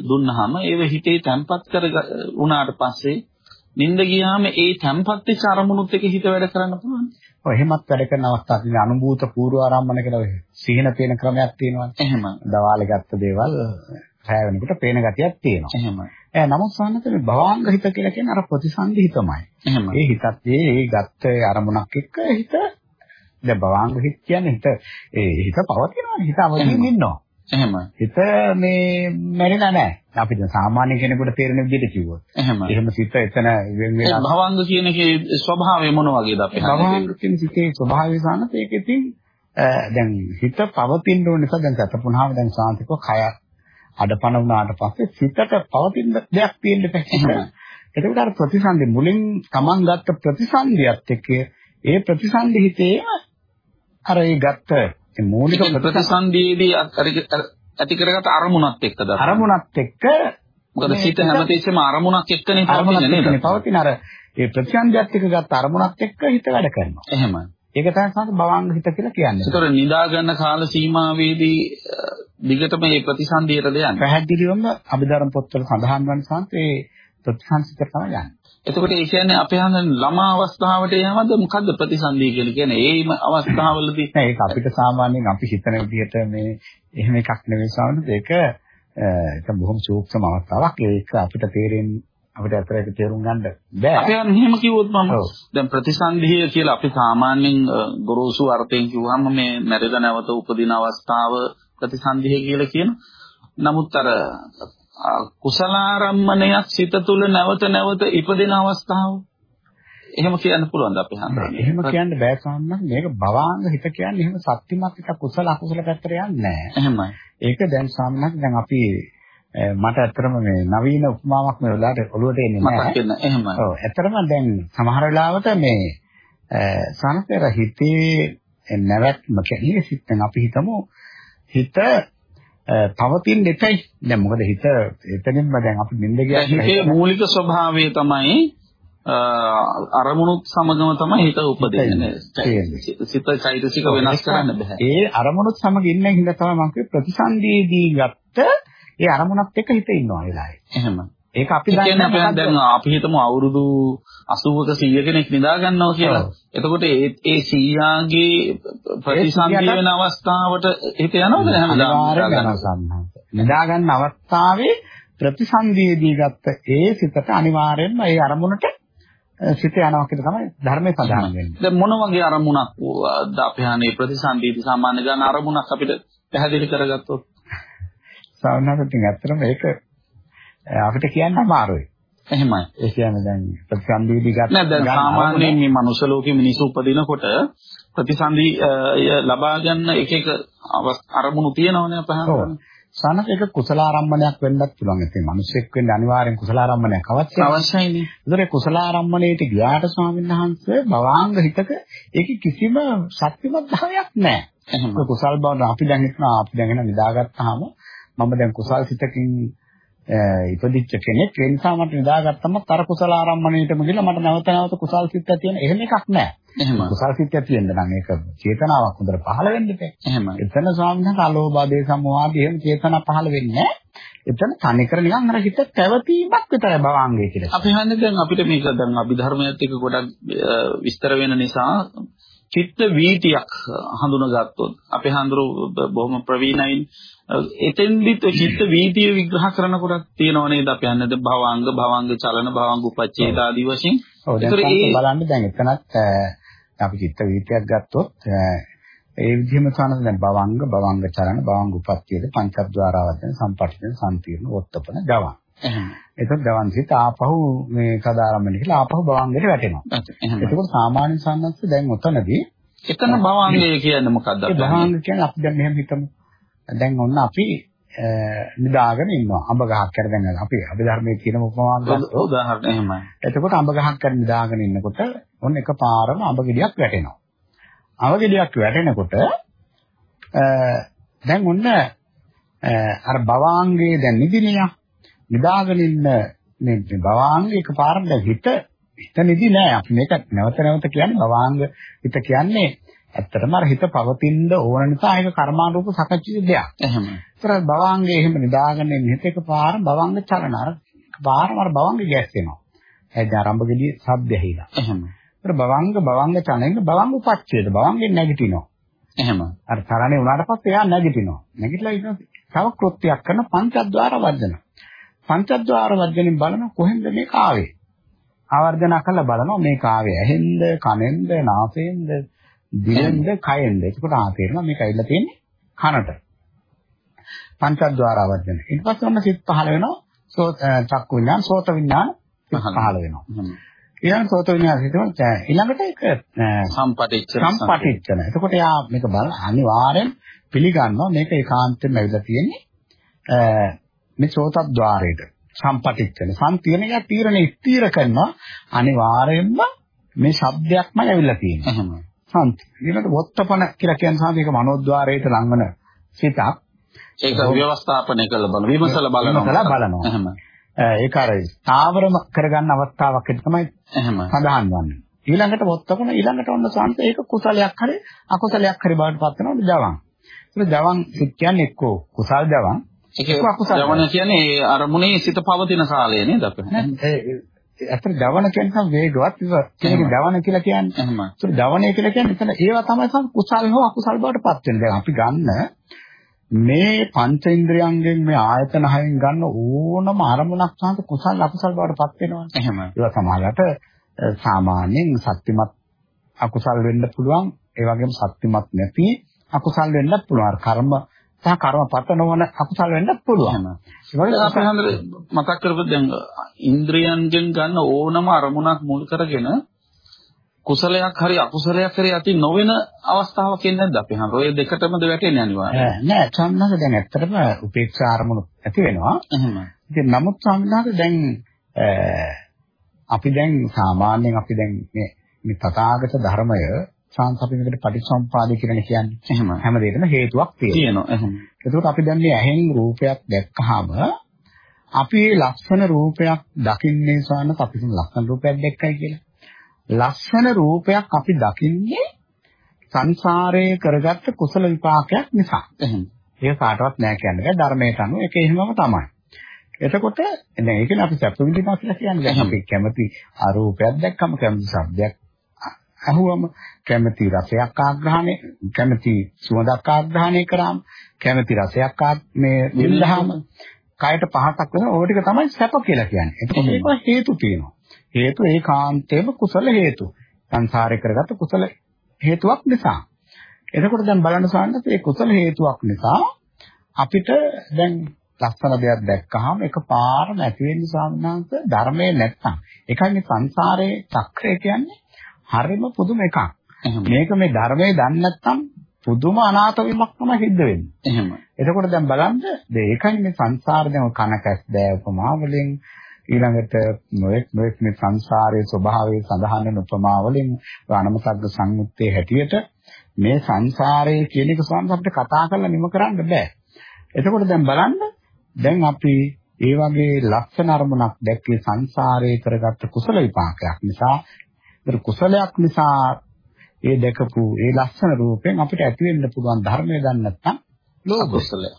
S1: දුන්නාම ඒව හිතේ තැම්පත් කර වුණාට පස්සේ නිින්ද ගියාම ඒ තැම්පත් වෙච්ච අරමුණුත් එක්ක හිත වැඩ කරන්න පුළුවන්.
S2: ඔය එහෙමත් වැඩ කරන අවස්ථාවක් තියෙන අනුභූත පූර්ව ආරම්භන කියලා ඔය සිහින පේන ක්‍රමයක් තියෙනවා.
S1: එහෙම.
S2: දවාලේ ගත්ත දේවල් රැය වෙනකොට පේන ගතියක් තියෙනවා.
S1: එහෙම.
S2: ඒ නමුත් සාන්නත මේ භවාංග හිත කියලා කියන්නේ අර ප්‍රතිසන්දි හිතමයි.
S1: එහෙම.
S2: ඒ හිතත් ඒ ගත්ත අරමුණක් එක්ක හිත දැන් භවාංග හිත කියන්නේ හිත ඒ හිත පවතිනවානේ හිත අවදිින් ඉන්නවා.
S1: එහෙම.
S2: හිත මේ මැරෙලා නැහැ. අපි දැන් සාමාන්‍ය කෙනෙකුට තේරෙන විදිහට කිව්වොත්.
S1: එහෙම.
S2: එහෙම සිත එතන වෙන වෙන
S1: භවංග කියන එකේ ස්වභාවය මොන වගේද අපි
S2: භවංග කියන සිතේ ස්වභාවය සානත් ඒක ඉතින් දැන් හිත පවතින ඕන නිසා දැන් සතපුණාම දැන් සාන්තිකව කය අඩපණ වුණාට පස්සේ සිතට පවතින දෙයක් තියෙන්න බෑ. එතකොට අර ප්‍රතිසන්දි මුලින් Taman ගත්ත ප්‍රතිසන්දියත් එක්ක ඒ ප්‍රතිසන්දි හිතේ අර ඒ ගත්ත
S1: ඒ මූලික ප්‍රතිසන්දියේදී ඇති කරගත අරමුණත් එක්කද
S2: අරමුණත් එක්ක
S1: මොකද සිත හැමතිස්සෙම අරමුණක් එක්කනේ
S2: පවතින නේද පවතින අර ඒ ප්‍රතිසන්දියත් එක්ක ගත්ත අරමුණක් එක්ක හිත වැඩ කරනවා
S1: එහෙමයි
S2: ඒක තමයි සංස භවංග හිත කියලා කියන්නේ.
S1: ඒතර නිදා ගන්න කාල සීමාවේදී දිගටම මේ ප්‍රතිසන්දියට දෙන්නේ.
S2: පැහැදිලිවම අභිධර්ම පොත්වල සඳහන් වන සංස ඒ ප්‍රතිසන්දිත තමයි යන්නේ.
S1: එතකොට ඒ කියන්නේ අපේ හඳන් ළමා අවස්ථාවට යනවද මොකද්ද ප්‍රතිසන්දිය කියලා කියන්නේ? ඒම අවස්ථාවලදී
S2: නෑ ඒක අපිට සාමාන්‍යයෙන් අපි හිතන විදිහට මේ එහෙම එකක් නෙවෙයි සාමාන්‍යයෙන් ඒක ඒක බොහොම සූක්ෂම අවස්ථාවක්. ඒක අපිට තේරෙන්නේ අපිට අතරට තේරුම් ගන්න බෑ.
S1: අපි අර මෙහෙම කිව්වොත් මම දැන් ප්‍රතිසන්දිය කියලා අපි සාමාන්‍යයෙන් ගොරෝසු අර්ථයෙන් කිව්වම මේ මැරෙද නැවත උපදින අවස්ථාව ප්‍රතිසන්දිය කියලා කියන. නමුත් අර කුසලාරම්මණයක් සිත තුළ නැවත නැවත ඉපදෙන අවස්ථාව. එහෙම කියන්න පුළුවන්ද අපි හඳුනන්නේ
S2: එහෙම කියන්න බෑ සාමාන්‍යයෙන් මේක භවාංග හිත කියන්නේ එහෙම සත්‍යමත් එක කුසල අකුසල පැත්තට යන්නේ නැහැ
S1: එහෙමයි.
S2: ඒක දැන් සාමාන්‍යයෙන් දැන් අපි මට ඇත්තටම මේ නවීන උපමාවක් මේ වෙලාවට ඔළුවට එන්නේ නැහැ
S1: මතක් එහෙමයි.
S2: ඔව් ඇත්තටම දැන් සමහර වෙලාවට මේ සනතර හිතේ නැවැත්ම කියන්නේ සිත් අපි හිතමු. හිත පවතින දෙතයි දැන් මොකද හිත එතනින්ම දැන් අපි නිින්ද ගියා
S1: හිතේ මූලික ස්වභාවය තමයි අරමුණුත් සමගම තමයි හිත උපදින්නේ. සිත චෛතසික වෙනස් කරන්න බෑ.
S2: ඒ අරමුණුත් සමග ඉන්න හින්දා තමයි මම ප්‍රතිසන්දීදී ගත්ත ඒ අරමුණත් එක්ක හිත ඉන්නවා වෙලාවේ.
S1: එහෙම
S2: ඒක අපි දන්නේ
S1: අපි දැන් අපි හිතමු අවුරුදු 80ක 100 කෙනෙක් නිදා ගන්නවා කියලා. එතකොට ඒ ඒ 100ගේ ප්‍රතිසන්දිය වෙන අවස්ථාවට හිත යනවද හැමදාම?
S2: නිදා ගන්න අවස්ථාවේ ප්‍රතිසන්දියේදී ගත්ත ඒ සිතට අනිවාර්යෙන්ම ඒ අරමුණට සිත යනවා කියලා තමයි ධර්මයේ සඳහන් වෙන්නේ.
S1: දැන් මොන වගේ අරමුණක් ද අපි හානේ ප්‍රතිසන්දීදී සාමාන්‍ය ගන්න අරමුණක් අපිට පැහැදිලි කරගත්තොත්
S2: සාමාන්‍යයෙන් ඇත්තටම ඒක අපිට කියන්න අමාරුයි.
S1: එහෙමයි.
S2: ඒ කියන්නේ දැන් ප්‍රතිසන්දියේදී ගත්ත
S1: නෑ දැන්
S2: ගන්න
S1: සාමාන්‍යයෙන් මේ මනුෂ්‍ය ලෝකෙ මිනිස්සු උපදිනකොට ප්‍රතිසන්දි ලබා ගන්න එක එක අරමුණු තියෙනවනේ
S2: ඔව්.
S1: අපහාම.
S2: සානක ඒක කුසල ආරම්මණයක් වෙන්නත් පුළුවන්. ඉතින් මිනිස්සෙක් වෙන්න අනිවාර්යෙන් කුසල ආරම්මණයක් අවශ්‍යයි.
S1: අවශ්‍යයිනේ.
S2: ඒතර කුසල ආරම්මණයට ගියාට ස්වාමීන් වහන්සේ භවාංග හිතක ඒකේ කිසිම සත්‍යමත් භාවයක් නැහැ. කුසල් බව අපි දැන් හිතනවා අපි දැන් එන නිදාගත්තාම මම දැන් කුසල් සිතකින් ඉපදිච්ච කෙනෙක් ඒ නිසා මට නිදාගත්තම තර කුසල ආරම්මණයටම ගිහලා මට නැවත නැවත කුසල් සිත් තියෙන එහෙම එකක් නැහැ.
S1: එහෙම.
S2: කුසල් සිත් තියෙන්න නම් ඒක චේතනාවක් හොඳට පහළ වෙන්න ඉතින්.
S1: එහෙම.
S2: එතන ස්වාමීන් අලෝභාදේ සමෝහාදී එහෙම චේතනා පහළ වෙන්නේ. එතන තනිකර නිකන් අර හිත පැවතීමක් විතරයි භවාංගය කියලා.
S1: අපි හන්නේ දැන් අපිට මේක දැන් අභිධර්මයත් එක්ක ගොඩක් විස්තර වෙන නිසා චිත්ත වීතියක් හඳුනගත්තොත් අපි හඳුරු බොහොම ප්‍රවීණයින් එතෙන්දිත් චිත්ත වීතිය විග්‍රහ කරනකොට තියෙනව නේද අපි හන්නේ දැන් භවංග භවංග චලන භවංග උපච්ඡේද ආදී වශයෙන් ඒතර ඒ-
S2: බලන්න දැන් එතනත් අපි චිත්ත වීතියක් ගත්තොත් ඒ විදිහම සානද දැන් භවංග භවංග චලන භවංග උපත්තියද පංචබ්ද්වාරවදන සම්පටින සම්පීර්ණ වොත්තපන ජවන්.
S1: එහෙම
S2: එතකොට ජවන් සිත ආපහු මේ සදාරම්මන කියලා ආපහු භවංගයට වැටෙනවා. එතකොට සාමාන්‍ය සම්නස්ස දැන් උතනදී
S1: එතන භවංගය කියන්නේ මොකක්ද?
S2: භවංග කියන්නේ අපි දැන් මෙහෙම හිතමු. දැන් ඔන්න අපි නිදාගෙන ඉන්නවා. අඹ ගහක් කර දැන් අපි අභිධර්මයේ කියන උපමාවක් ගත්තොත්
S1: උදාහරණ එහෙමයි
S2: එතකොට අඹ ගහක් කර නිදාගෙන ඉන්නකොට ඔන්න එකපාරම අඹ ගෙඩියක් වැටෙනවා. අඹ ගෙඩියක් වැටෙනකොට දැන් ඔන්න අර භවාංගයේ දැන් නිදිනියා නිදාගෙන ඉන්න මේ මේ භවාංග එකපාරම දැන් හිත හිත නිදි නෑ අපි මේක නැවත නැවත කියන්නේ භවාංග හිත කියන්නේ ඇත්තටම අර හිත පවතින ඕන නිසා ඒක කර්මානුරූප සකච්ඡිත දෙයක්.
S1: එහෙම
S2: ඒතර භවාංගයේ එහෙම නිදාගෙන ඉන්න හිත එකපාරම භවංග චලන අර එකපාරම අර භවංග ගෑස් වෙනවා. ඒ ආරම්භ ගෙඩිය ශබ්ද ඇහිලා.
S1: එහෙම
S2: ඒතර භවංග භවංග චලනෙන් භවංග උපච්ඡේද භවංගෙන් නැගිටිනවා.
S1: එහෙම
S2: අර තරණේ වුණාට පස්සේ එයා නැගිටිනවා. නැගිටලා ඊට තව කෘත්‍යයක් කරන පංචද්වාර වර්ධන. පංචද්වාර වර්ධනෙන් බලන කොහෙන්ද මේ කාවේ? ආවර්ජන කළා බලනවා මේ කාවේ ඇහෙන්ද, කනෙන්ද, නාසයෙන්ද, දිවෙන්ද, කයෙන්ද. ඒකට ආ තේරෙනවා මේක ඇවිල්ලා තියෙන්නේ කනට. පංචද්වාර වර්ධන. ඊට පස්සේ ඔන්න සිත් පහළ වෙනවා. සෝත චක්කු විඥාන, සෝත විඥාන පහළ වෙනවා. ඊළඟ සෝත විඥාන හිතමු ඊළඟට ඒක අ,
S1: සම්පටිච්ච
S2: සම්පටිච්ඡන. එතකොට යා මේක බල අනිවාර්යෙන් පිළිගන්නවා මේක ඒකාන්තයෙන්ම ඇවිල්ලා තියෙන්නේ මේ සෝතද්්වාරයට සම්පටිච්ඡන. සම්තිරණය තීරණය ස්ථීර කරනවා අනිවාර්යෙන්ම මේ શબ્දයක්මයි ඇවිල්ලා තියෙන්නේ. සම්ති. ඊළඟට වොත්තපන කියලා කියන සාම මේක මනෝද්වාරයට ලංවන සිතක්.
S1: ඒක ව්‍යවස්ථාපනය කරලා බලන විමසලා බලනවා
S2: විමසලා බලනවා.
S1: එහෙම
S2: ඒක අර ස්ථාවරම කරගන්න අවස්ථාවක් විදිහට තමයි
S1: එහෙම
S2: සඳහන් වන්නේ. ඊළඟට වොත්තකම ඊළඟට ඔන්න සංස ඒක කුසලයක් හරි අකුසලයක් හරි බවට පත් වෙනවද ජවන්. ඒක සිත් කියන්නේ එක්කෝ කුසල් ජවන්.
S1: ඒක
S2: අකුසල.
S1: ජවන කියන්නේ අරමුණේ සිත පවතින කාලය නේද අපි
S2: අතර ජවන කියන්නේ වේගවත් කෙනෙක් ජවන කියලා කියන්නේ. ඒක ජවනය කියලා කියන්නේ එතන ඒවා තමයි කුසල් හෝ අකුසල් බවට පත් වෙන්නේ. දැන් අපි ගන්න මේ පංච ඉන්ද්‍රයන්ගෙන් මේ ආයතන හයෙන් ගන්න ඕනම අරමුණක් සාන්ත කුසල් අකුසල් බවට පත් වෙනවා.
S1: එහෙම
S2: ඒවා සමහරකට සාමාන්‍යයෙන් සත්‍යමත් අකුසල් වෙන්න පුළුවන් ඒ වගේම සත්‍යමත් නැති අකුසල් වෙන්නත් පුළුවන් කර්ම සහ කර්මපත නොවන අකුසල් වෙන්නත් පුළුවන්.
S1: එහෙම.
S2: ඒ වගේ
S1: දැන් අපි හන්දර මතක් කරපොත් දැන් ඉන්ද්‍රියන්ගෙන් ගන්න ඕනම අරමුණක් මුල් කරගෙන කුසලයක් හරි අකුසලයක් හරි ඇති නොවන අවස්ථාවක් එන්නේ නැද්ද අපි හන්දර ඔය දෙකටමද වැටෙන්නේ අනිවාර්යයෙන්
S2: නෑ. සම්මාස දැන් ඇත්තටම උපේක්ෂා අරමුණු ඇති වෙනවා.
S1: එහෙම.
S2: ඉතින් නමුත් සම්මාස දැන් අපි දැන් සාමාන්‍යයෙන් අපි දැන් මේ මේ තථාගත ධර්මය මේකට පටිච්චසමුපාදය කියලා කියන්නේ
S1: එහෙම
S2: හැම දෙයකම හේතුවක් තියෙනවා
S1: එහෙම
S2: එතකොට අපි දැන් මේ ඇහෙන් රූපයක් දැක්කහම අපි මේ ලක්ෂණ රූපයක් දකින්නේ සානත් අපි කියන ලක්ෂණ රූපයක් දැක්කයි කියලා. ලක්ෂණ රූපයක් අපි දකින්නේ සංසාරයේ කරගත්ත කුසල විපාකයක් නිසා.
S1: එහෙම
S2: ඒක කාටවත් නෑ කියන්නේ ධර්මයට අනුව ඒක එහෙමම තමයි. එතකොට දැන් ඒකනේ අපි සැප විඳිනවා කියලා කියන්නේ. දැන් අපි කැමති ආරූපයක් දැක්කම කැමති ශබ්දයක් අහුවම කැමති රසයක් ආග්‍රහණය කැමති සුවඳක් ආග්‍රහණය කරාම කැමති රසයක් මේ විඳහම කයට පහසක් වෙන ඕක ටික තමයි සැප කියලා කියන්නේ. එතකොට ඒක හේතු තියෙනවා. හේතු ඒකාන්තයෙන්ම කුසල හේතු. සංසාරේ කරගත්ත කුසල හේතුවක් නිසා. එතකොට දැන් බලන්න සාන්නත් ඒ කුසල හේතුවක් නිසා අපිට දැන් ලස්සන දෙයක් දැක්කහම එකපාරම ඇති වෙන්නේ සාමනාංශ ධර්මයේ නැත්තම්. ඒකයි මේ සංසාරයේ චක්‍රය කියන්නේ හරිම පුදුම එකක්. මේක මේ ධර්මයේ දන්නේ නැත්තම් පුදුම අනාථ වීමක් තමයි සිද්ධ වෙන්නේ.
S1: එහෙම.
S2: එතකොට දැන් බලන්න ඒකයි මේ සංසාරේ දැන් කනකස් දෑ උපමා වලින් ඊළඟට නොඑක් නොඑක් මේ සංසාරයේ ස්වභාවය සඳහන් වෙන උපමා වලින් අනමසග්ග සංයුත්තේ හැටියට මේ සංසාරයේ කියන එක සම්බන්ධ අපිට කතා කරලා නිම කරන්න බෑ. එතකොට දැන් බලන්න දැන් අපි ඒ වගේ ලක්ෂණ අරමුණක් දැක්කේ සංසාරයේ කරගත්ත කුසල විපාකයක් නිසා ඒක කුසලයක් නිසා ඒ දැකපු ඒ ලක්ෂණ රූපෙන් අපිට ඇති වෙන්න පුළුවන් ධර්මය දන්නේ නැත්නම්
S1: ලෝභ කුසලය.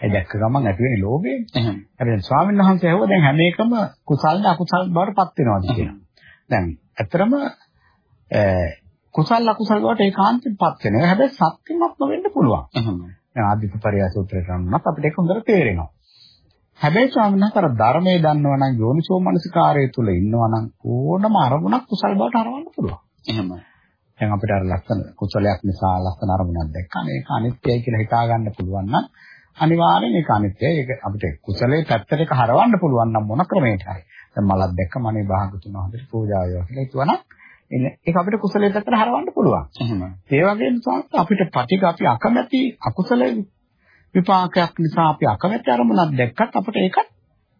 S2: ඒ දැක්ක ගමන් ඇති වෙන්නේ ලෝභය.
S1: එහෙනම්
S2: හැබැයි ස්වාමීන් වහන්සේ ඇහුවා දැන් හැම එකම කුසල්ද අකුසල් බවට පත් වෙනවද කියලා. දැන් ඇත්තරම කුසල අකුසල් බවට ඒකාන්තයෙන් පත් වෙනවා. හැබැයි සත්‍යමත් නොවෙන්න පුළුවන්.
S1: එහෙනම්
S2: දැන් ආදිත පරියාස උත්තරේ කරනවත් අපිට ඒක හොඳට තේරෙනවා. හැබැයි ස්වාමීන් වහන්සේ අර ධර්මයේ දන්නවා නම් යෝනිසෝ මනසිකාරය තුල ඉන්නවා නම් ඕනම අරමුණක් කුසල් බවට හරවන්න පුළුවන්.
S1: එහෙම.
S2: දැන් අපිට අර ලස්සන කුසලයක් නිසා ලස්සන අරමුණක් දැක්කම ඒක අනිත්‍යයි කියලා හිතා ගන්න පුළුවන් නම් අනිවාර්යෙන් ඒක අනිත්‍යයි. ඒක අපිට කුසලයේ පැත්තට හරවන්න පුළුවන් නම් මොන ක්‍රමයකට හරි. දැන් මලක් දැක්කම අනේ භාගතුන හොඳට පූජා වේවා කියලා හිතුවනම් ඒක අපිට කුසලයේ පැත්තට හරවන්න පුළුවන්.
S1: එහෙම.
S2: ඒ වගේම අපිට පටිඝ අපි අකමැති අකුසල විපාකයක් නිසා අපි අකමැති අරමුණක් දැක්කත් අපිට ඒකත්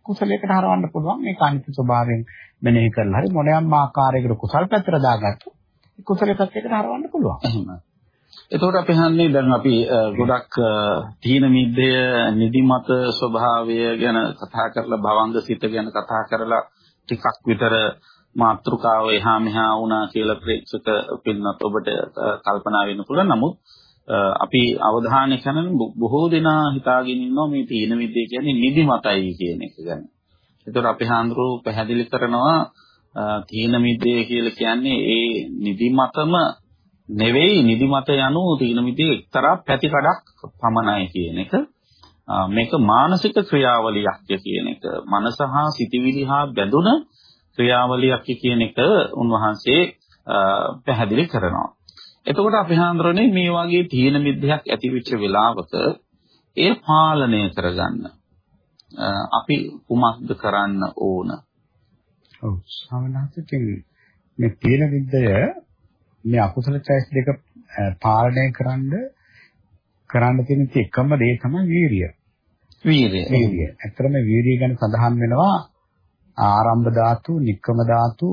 S2: කුසලයකට හරවන්න පුළුවන්. මේක අනිත්‍ය ස්වභාවයෙන් මෙනෙහි කරලා හරි මොනියම් ආකාරයකට කුසල් පැත්තට දාගත්තොත් කුසල පැත්තකට හරවන්න පුළුවන්.
S1: එහෙම. එතකොට අපි හන්නේ දැන් අපි ගොඩක් තීන මිද්දය නිදිමත ස්වභාවය ගැන කතා කරලා භවංග සිත ගැන කතා කරලා ටිකක් විතර මාත්‍රිකාව එහා මෙහා වුණා කියලා ප්‍රේක්ෂක පින්නත් ඔබට කල්පනා වෙන්න පුළුවන්. නමුත් අපි අවධානය කරන බොහෝ දෙනා හිතාගෙන ඉන්නවා මේ තීන මිද්දේ කියන්නේ නිදිමතයි කියන එක ගැන. ඒතකොට අපි හාමුදුරුවෝ පැහැදිලි කරනවා තීන මිද්දේ කියලා කියන්නේ ඒ නිදිමතම නෙවෙයි නිදිමත යනු තීන මිද්දේ එක්තරා පැතිකඩක් පමණයි කියන එක. මේක මානසික ක්‍රියාවලියක් කියන එක. මනස හා සිතවිලි හා බැඳුන ක්‍රියාවලියක් කියන එක උන්වහන්සේ පැහැදිලි කරනවා. එතකොට අපි හඳුරන්නේ මේ වගේ තීන මිද්දයක් ඇතිවෙච්ච වෙලාවක ඒ පාලනය කරගන්න අපි කුමක්ද කරන්න ඕන?
S2: ඔව් සමනහසිතින් මේ තීන මිද්දය මේ අකුසල චෛස් දෙක පාලනය කරන්න කරන්න තියෙන එකම දේ තමයි වීරිය.
S1: වීරිය.
S2: වීරිය. ඇත්තටම වීරිය ගැන සඳහන් වෙනවා ආරම්භ ධාතු, නික්කම ධාතු,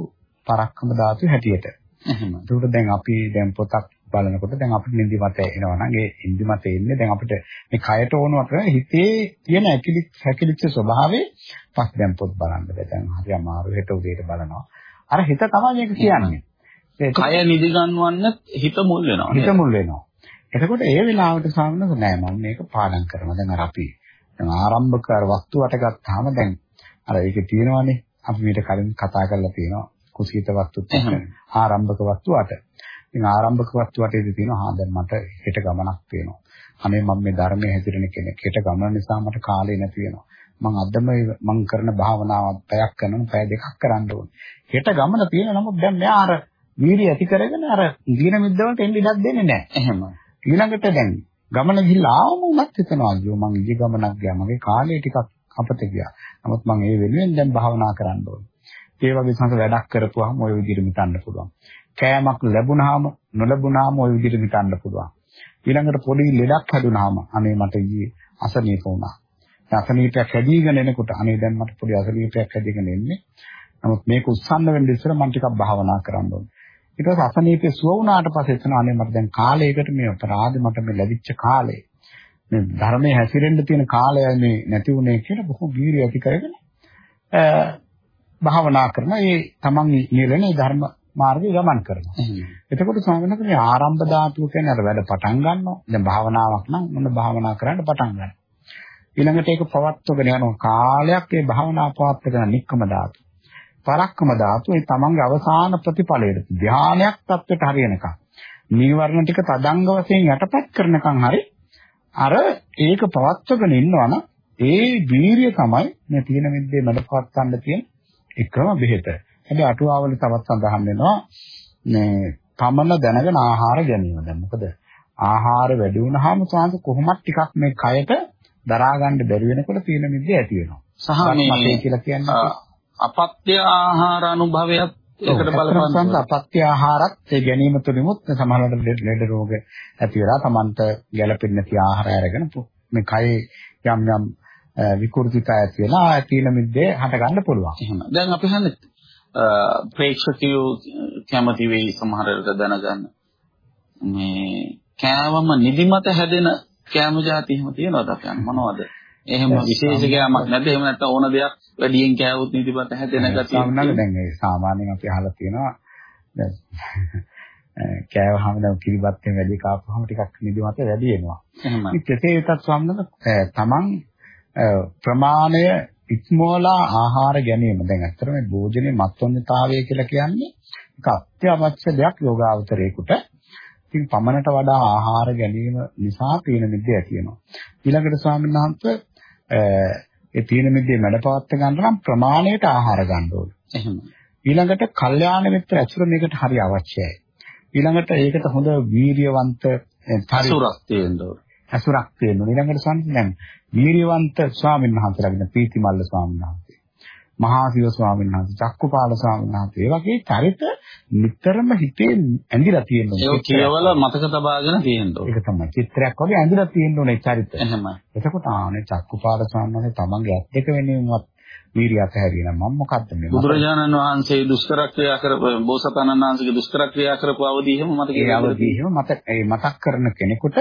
S2: පරක්කම ධාතු හැටියට.
S1: එහෙම.
S2: ඒකට දැන් අපි දැන් පොතක් බලනකොට දැන් අපිට නිදිමත එනවා නම් ඒ නිදිමත එන්නේ දැන් අපිට මේ කයට ඕනවට හිතේ තියෙන ඇකිලි හැකිලිච්ච ස්වභාවයේ පස් දැන් පොත් බලන්න බෑ. දැන් හරි අමාරු හෙට උදේට බලනවා. අර හිත තමයි මේක කියන්නේ.
S1: කය නිදි ගන්නවන්න හිත මුල් වෙනවා
S2: හිත මුල් වෙනවා. එතකොට ඒ වෙලාවට සාමනස නෑ මම මේක පාඩම් කරනවා. දැන් අර අපි දැන් ආරම්භක අර වස්තු වට ගත්තාම දැන් අර ඒකේ තියෙනවානේ. අපි මීට කලින් කතා කරලා තියෙනවා කුසීත වස්තුත් ආරම්භක වස්තු වට. ඉතින් ආරම්භක වස්තු වටේදී තියෙනවා හා දැන් මට හෙට ගමනක් තියෙනවා. අනේ මම මේ ධර්මයේ හැදිරෙන කෙනෙක්. හෙට ගමන නිසා මට කාලේ නැති වෙනවා. මම අදම මම කරන භාවනාවක් පැයක් කරනවා පැය දෙකක් කරන්න ඕනේ. හෙට ගමන තියෙන නමුත් දැන් මෙයා අර වීර්ය ඇති කරගෙන අර දීන මිද්දවලට එන්න ඉඩක් දෙන්නේ නැහැ.
S1: එහෙම.
S2: ඊළඟට දැන් ගමන ගිහිල්ලා ආවම උනත් හිතනවා අයියෝ මං ඊයේ ගමනක් ගියා. මගේ කාලේ ටිකක් අපත ගියා. නමුත් මං ඒ වෙනුවෙන් දැන් භාවනා කරන්න ඕනේ. ඒ වගේ සංස වැඩක් කරපුවාම ওই විදිහට මිතන්න පුළුවන්. කෑමක් ලැබුණාම නොලැබුණාම ওই විදිහට මිතන්න පුළුවන්. ඊළඟට පොඩි ලෙඩක් හැදුනාම අනේ මට ඊයේ අසනීප වුණා. අසනීපයක් හැදීගෙන එනකොට අනේ දැන් මට පොඩි අසනීපයක් හැදීගෙන එන්නේ. නමුත් මේක උස්සන්න වෙන්න ඉස්සර මම ටිකක් භාවනා කරන්න ඕනේ. ඊට පස්සේ අසනීපේ සුව වුණාට පස්සේ එතන අනේ මට දැන් කාලයකට මේ අපරාධ මට මේ ලැබිච්ච කාලේ මේ ධර්මයේ හැසිරෙන්න තියෙන කාලය මේ නැති වුණේ කියලා බොහෝ වීර්යය ඇති කරගෙන භාවනා කරන ඒ තමන් නිරණ ධර්ම මාර්ගය ගමන් කරනවා. එතකොට ස්වාමීන් වහන්සේ ආරම්භ ධාතුව කියන්නේ අර වැඩ පටන් ගන්නවා. දැන් භාවනාවක් නම් මොන භාවනා කරන්න පටන් ගන්නවා. ඊළඟට ඒක පවත්වගෙන යනවා කාලයක් ඒ භාවනා පවත්වගෙන නික්කම ධාතු. පරක්කම ධාතු ඒ තමන්ගේ අවසාන ප්‍රතිඵලයට ධානයක් තත්ත්වයට හරියනකම්. නීවරණ ටික තදංග වශයෙන් යටපත් කරනකම් හරි අර ඒක පවත්වගෙන ඉන්නවනම් ඒ වීරිය තමයි මේ තීන මිද්දේ මඩපත් ගන්න තියෙන එකම බෙහෙත. හැබැයි අටුවාවල තවත් සඳහන් වෙනවා මේ තමන දැනගෙන ආහාර ගැනීම. දැන් මොකද ආහාර වැඩි වුණාම සාන්ත කොහොමත් ටිකක් මේ කයට දරා ගන්න බැරි වෙනකොට තීන මිද්දේ ඇති වෙනවා.
S1: සහ
S2: කියලා කියන්නේ
S1: අපත්‍ය ආහාර අනුභවයත් ඒකට බලපෑම්
S2: අපත්‍ය ආහාරත් ඒ ගැනීම තුළින්මුත් සමහරවිට ලෙඩ රෝග ඇති වෙලා Tamanට ගැළපෙන්නේ නැති ආහාර අරගෙන මේ කයේ යම් යම් විකෘතිතා ඇති වෙලා තීන මිද්දේ හට ගන්න පුළුවන්.
S1: එහෙම. දැන් අපි හන්නේ ප්‍රේක්ෂකයෝ කැමති වෙයි සමහරවිට දැනගන්න. මේ කෑවම නිදිමත හැදෙන කෑම જાති එහෙම තියෙනවද අපයන් මොනවද? එහෙම විශේෂ කෑමක් නැද්ද? එහෙම නැත්නම් ඕන දෙයක් වැඩියෙන් කෑවොත් නිදිමත හැදෙන ගතිය.
S2: සාමාන්‍යයෙන් දැන් ඒ සාමාන්‍යයෙන් අපි අහලා තියෙනවා දැන් කෑවහම දැන් කිරිබත්තෙන් වැඩි කාපුවම ටිකක් නිදිමත වැඩි වෙනවා.
S1: එහෙමයි.
S2: කෙසේ වෙතත් ස්වාමීන් තමන් ප්‍රමාණය ඉක්මවලා ආහාර ගැනීම. දැන් ඇත්තටම මේ භෝජනයේ මත්වන්නතාවය කියලා කියන්නේ ඒක අත්‍යවශ්‍ය දෙයක් යෝගාවචරයේකට. ඉතින් පමණට වඩා ආහාර ගැනීම නිසා තීන මිද්ද ඇති වෙනවා. ඊළඟට ස්වාමීන් වහන්සේ ඒ තීන මිද්දේ මැඩපවත්ත ගන්න නම් ප්‍රමාණයට ආහාර ගන්න ඕනේ.
S1: එහෙමයි.
S2: ඊළඟට කල්යාණ මිත්‍ර ඇසුර මේකට හරි අවශ්‍යයි. ඊළඟට ඒකට හොඳ වීරියවන්ත
S1: ඇසුරක් තියෙන්න ඕනේ.
S2: ඇසුරක් තියෙන්න ඕනේ. ඊළඟට සම්පූර්ණ දැන් වීරියවන්ත ස්වාමීන් වහන්සේලාගෙන පීතිමල්ල ස්වාමීන් වහන්සේ. මහා සිව ස්වාමීන් වහන්සේ, චක්කුපාල ස්වාමීන් වහන්සේ. ඒ වගේ චරිත නිතරම හිතේ ඇඳිලා තියෙන්න
S1: ඕනේ. ඒක කියවල මතක තබාගෙන තියෙන්න ඕනේ.
S2: ඒක තමයි. චිත්‍රයක් වගේ ඇඳිලා තියෙන්න ඕනේ චරිත.
S1: එහෙමයි.
S2: එතකොට ආනේ චක්කුපාල ස්වාමීන් වහන්සේ තමන්ගේ ඇස් දෙක වෙනුවෙන්වත් වීරිය අතහැරියනම් මම මොකද්ද මේ
S1: බුදුරජාණන් වහන්සේ දුෂ්කර ක්‍රියා කරපු බෝසතාණන් වහන්සේගේ දුෂ්කර ක්‍රියා කරපු අවදී එහෙම මතක
S2: ඒ අවදී එහෙම මත ඒ මතක් කරන කෙනෙකුට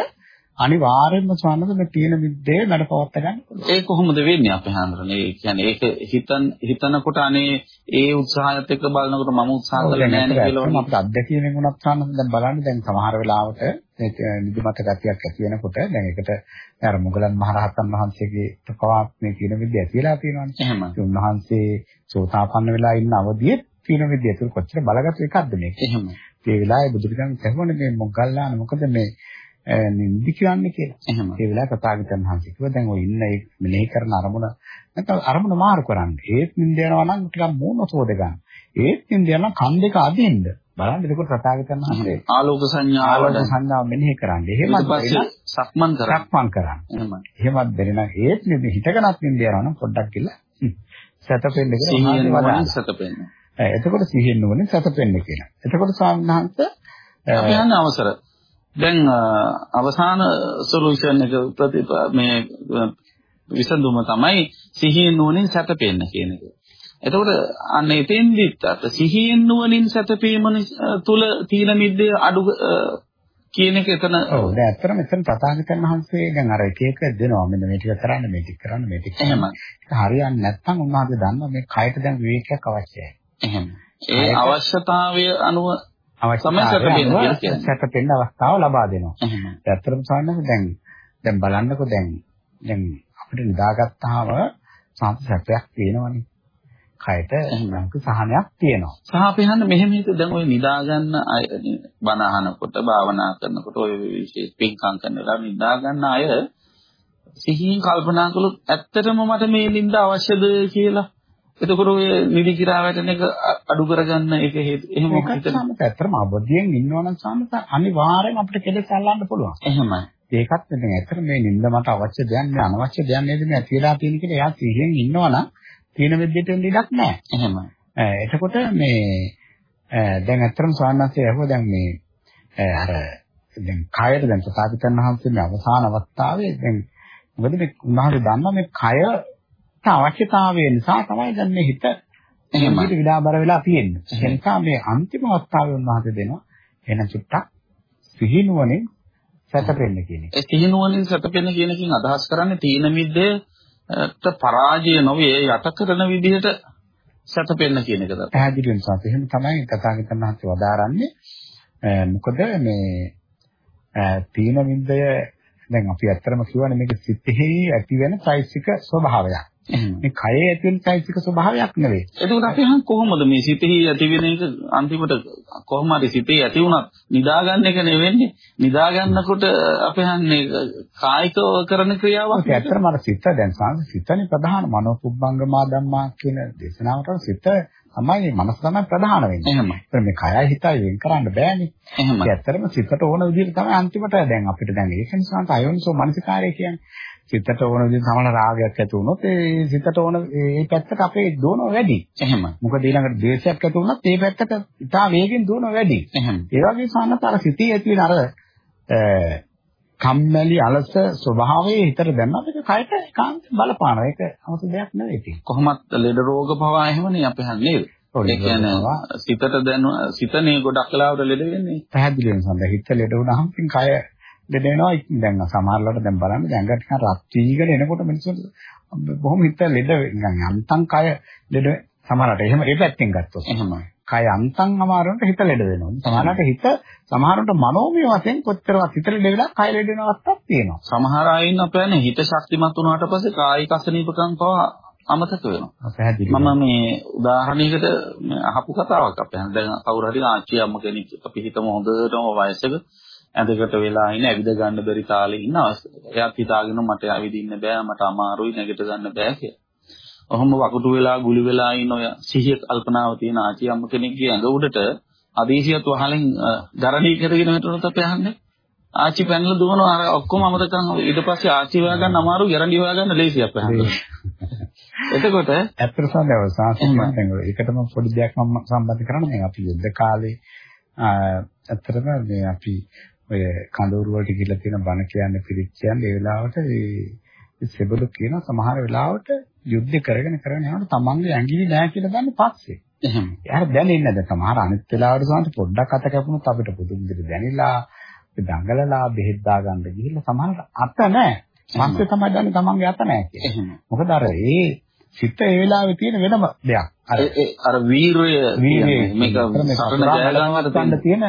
S2: අනිවාර්යයෙන්ම ස්වාමීන් මේ තීන විද්‍යේ වැඩ පවත් ගන්න පුළුවන්.
S1: ඒ කොහොමද වෙන්නේ අපේ හාමුදුරනේ? ඒ කියන්නේ ඒක හිතන් හිතනකොට අනේ ඒ උත්සාහයත් එක්ක බලනකොට මම උත්සාහ කරන්නේ නැහැ කියලා
S2: අපිට අත්දැකීමෙන් වුණත් ස්වාමීන් දැන් බලන්න දැන් සමහර වෙලාවට නිදිමත ගතියක් ඇති වෙනකොට දැන් ඒකට අර මුගලන් මහරහතන් වහන්සේගේ ප්‍රකාශ මේ තීන විද්‍යාව ඇතිලා තියෙනවානේ.
S1: එහෙමයි.
S2: උන්වහන්සේ සෝතාපන්න වෙලා ඉන්න අවදියේ තීන විද්‍යාව ඒක කොච්චර බලගත් එකක්ද මේක.
S1: එහෙමයි.
S2: ඒ වෙලාවේ බුදුරජාණන් කියවනේ මේ මොග්ගල්ලාන මොකද මේ නිදි කියන්නේ කියලා. ඒ වෙලාව තථාගතයන් වහන්සේ කිව්වා දැන් ඔය ඉන්න ඒ මෙනෙහි කරන අරමුණ නැත්නම් අරමුණ මාරු කරන්න. ඒත් නින්ද යනවා නම් ටිකක් මූණ සෝද ගන්න. ඒත් නින්ද යනවා කන් දෙක අදින්න. බලන්න එතකොට තථාගතයන් වහන්සේ
S1: ආලෝක සංඥාව
S2: ආලෝක සංඥාව මෙනෙහි කරන්න. එහෙමත්
S1: සක්මන් කරන්න.
S2: සක්මන් කරන්න. එහෙමත් බැරි නම් ඒත් නින්ද හිතකනත් නින්ද යනවා නම් පොඩ්ඩක් කියලා සතපෙන්න කියලා
S1: සතපෙන්න.
S2: එතකොට සිහියෙන් නුවණින් සතපෙන්න කියලා. එතකොට ස්වාමීන් වහන්සේ
S1: අපි යන අවසර දැන් අවසාන සොලියුෂන් එක ප්‍රතිපා මේ විසඳුම තමයි සිහියෙන් නුවණින් සැතපෙන්න කියන එක. එතකොට අන්න එතෙන්දිත් අත සිහියෙන් නුවණින් සැතපීම තුල තීන මිද්දේ අඩු කියන එක එතන
S2: ඔව් දැන් ඇත්තටම එතන තථාගතයන් වහන්සේ දැන් අර එක එක දෙනවා මෙන්න මේ ටික කරන්න මේ ටික කරන්න මේ ටික
S1: එහෙමයි.
S2: ඒක හරියන්නේ නැත්නම් උන්වහන්සේ දන්නවා මේ කයට දැන් විවේකයක් අවශ්‍යයි.
S1: එහෙම. ඒ අවශ්‍යතාවය අනුව අවශ්‍යතාවය
S2: සැපපෙන්න අවස්ථාව ලබා දෙනවා. ඇත්තටම සාමාන්‍යයෙන් දැන් දැන් බලන්නකෝ දැන් දැන් අපිට නිදාගත්තාම සාන්ත සැපයක් පේනවනේ. කයට මොකක් සහනයක් තියෙනවා.
S1: සහ අපි හන්න මෙහෙම හිත දැන් ඔය නිදා ගන්න අය බණ අහනකොට භාවනා කරනකොට ඔය විශේෂ පින්කම් කරනවා නිදා ගන්න අය සිහියෙන් කල්පනා කළොත් ඇත්තටම මට මේ නිින්ද අවශ්‍යද කියලා එතකොට ඔය නිදි කිරා වැටෙන එක අඩු කරගන්න ඒක හේතු එහෙම
S2: හිතන ඇත්තටම අවබෝධයෙන් ඉන්නවනම් සාමත අනිවාර්යෙන් අපිට කෙලෙස් අල්ලන්න පුළුවන්.
S1: එහෙමයි.
S2: ඒකත් දැන් ඇත්තට මේ නිින්ද මට අවශ්‍ය දෙයක් නෙවෙයි අනවශ්‍ය දෙයක් නේද මේ ඇතිලා තියෙන කියලා එයා සිහියෙන් ඉන්නවනම් තීන විද්‍යට වෙන්න ඉඩක් නැහැ.
S1: එහෙමයි.
S2: එතකොට මේ දැන් ඇත්තටම ස්වාමීන් ඇහුවා දැන් මේ අර දැන් කායයට දැන් සතාපිතන් වහන්සේ මේ අවසාන අවස්ථාවේ දැන් මොකද මේ උන්වහන්සේ දන්නා මේ කය අවශ්‍යතාවය නිසා තමයි දැන් මේ හිත එහෙම විඩාබර වෙලා තියෙන්නේ. ඒ නිසා මේ අන්තිම අවස්ථාවේ උන්වහන්සේ දෙනවා එන චුට්ටක් සිහිනුවණින් සැතපෙන්න කියන එක.
S1: ඒ සිහිනුවණින් සැතපෙන්න කියන එකෙන් අදහස් කරන්නේ තීන මිද්දේට පරාජය නොවේ යට කරන විදිහට සැතපෙන්න කියන එක තමයි.
S2: පැහැදිලි වෙනසක්. එහෙම තමයි තථාගතයන් වහන්සේ වදාරන්නේ. මොකද මේ තීන මිද්දය දැන් අපි ඇත්තටම කියවනේ මේක සිතෙහි ඇති වෙන චෛතසික ස්වභාවයක්. මේ කයේ ඇති වෙන චෛතසික ස්වභාවයක් නෙවෙයි.
S1: එතකොට අපි අහන් කොහොමද මේ සිතෙහි ඇති වෙන එක අන්තිමට කොහොම හරි සිතේ ඇති වුණත් නිදාගන්න එක නෙවෙන්නේ. නිදාගන්නකොට අපි අහන්නේ කායිකව කරන ක්‍රියාවක්.
S2: ඇත්තටම අර සිත දැන් සාංශ සිතනේ ප්‍රධාන මනෝපුබ්බංගමා ධම්මා කියන දේශනාවට සිත තමයි මනස තමයි ප්‍රධාන වෙන්නේ.
S1: එහෙමයි.
S2: මේ කයයි හිතයි වෙන් කරන්න බෑනේ.
S1: එහෙමයි.
S2: ඇත්තටම සිතට ඕන විදිහට තමයි අන්තිමට දැන් අපිට දැන් ඒක නිසා අයෝනිසෝ මනසිකාරය කියන්නේ. සිතට ඕන විදිහට සමහර රාගයක් ඇති වුණොත් ඒ සිතට ඕන ඒ පැත්තට අපේ දුවන වැඩි.
S1: එහෙමයි.
S2: මොකද ඊළඟට දේශයක් ඇති වුණොත් ඒ පැත්තට ඉතා වේගෙන් දුවන වැඩි.
S1: එහෙමයි.
S2: ඒ වගේ සානත අර සිතේ ඇති වෙන අර කම්මැලි අලස ස්වභාවයේ හිතට දැම්මම ඒක කයට ඒකාන්ත බලපානවා. ඒක 아무තු දෙයක් නෙවෙයි ඒක.
S1: කොහොමත් ලෙඩ රෝග පවා එහෙමනේ අපි හන්නේ? ඒ කියන්නේ සිතට දැනු සිතනේ ගොඩක් කලාවට ලෙඩ වෙන්නේ.
S2: පැහැදිලි වෙනසක්. දැන් හිත ලෙඩ වුණාම කය ලෙඩ වෙනවා. දැන් සමහරවල්ලාට දැන් බලන්න දැන් ටිකක් රත් වීගෙන එනකොට මිනිස්සුන්ට බොහොම හිත ලෙඩ නිකන් අන්තං කය ලෙඩ සමහරට එහෙම ඒ පැත්තෙන් ගත්තොත්.
S1: එහෙමයි.
S2: කය අන්තං අමාරුන්ට හිත ලෙඩ වෙනවා. සමහරට හිත සමහරට මනෝමය වශයෙන් කොච්චරවත් හිත ලෙඩ වෙලා කය ලෙඩ වෙන අවස්ථාවක් තියෙනවා.
S1: සමහර අය ඉන්න අපෑනේ හිත ශක්තිමත් වුණාට පස්සේ කායික අසනීපකම් පවා අමතක වෙනවා. මම මේ උදාහරණයකට අහපු කතාවක් අපේ දැන් කවුරු හරි ආච්චි අම්ම කෙනෙක් අපි හිතමු හොඳටම වයසක ඇඳකට වෙලා ඉන්න ඇවිද ගන්න බැරි තාලේ ඉන්න අවස්ථාවක්. එයාත් හිතාගෙන මට ඇවිදින්න බෑ මට අමාරුයි නැගිට ගන්න බෑ කියලා. ඔහොම වකුටු වෙලා ගුලි වෙලා ඉන්න ඔය සිහිය කල්පනාව තියෙන ආච්චි අම්ම කෙනෙක්ගේ ඇඟ උඩට අදීසියත් වහලෙන් දරණී කරගෙන හිටුනොත් අපි අහන්නේ. ආච්චි පැනලා දුවනවා අර ඔක්කොම අමතක කරනවා ඊට පස්සේ ආච්චි හොයාගන්න අමාරු ගැරන්ඩි හොයාගන්න ලේසියක් පහන්නේ එතකොට
S2: ඇත්තට සඳහව සාසනයෙන් ඒකටම පොඩි දෙයක් මම සම්බන්ධ කරන්න මේ අපි යුද්ධ කාලේ ඇත්තටම මේ අපි ඔය කඳවුරු වලට ගිහිල්ලා තියෙන බණ කියන්නේ පිළිත් කියන්නේ ඒ වෙලාවට ඒ සෙබළු කියන සමහර වෙලාවට යුද්ධ කරගෙන කරගෙන යනකොට තමන්ගේ ඇඟිලි නැහැ කියලා දන්නේ පස්සේ.
S1: එහෙම.
S2: එයාට දැනෙන්නේ නැද සමහර අනිත් වෙලාවට සමහර පොඩ්ඩක් අත කැපුණොත් අපිට පුදුම විදිහට දැනිලා දඟලලා බෙහෙත් දාගන්න ගිහිල්ලා සමහරට අත නැහැ. පස්සේ තමයි දන්නේ තමන්ගේ අත නැහැ කියලා. මොකද අර ඒ සිත ඒ වෙලාවේ තියෙන වෙනම දෙයක්.
S1: අර අර වීරය මේක සරණ ජය ගන්නට
S2: තියෙන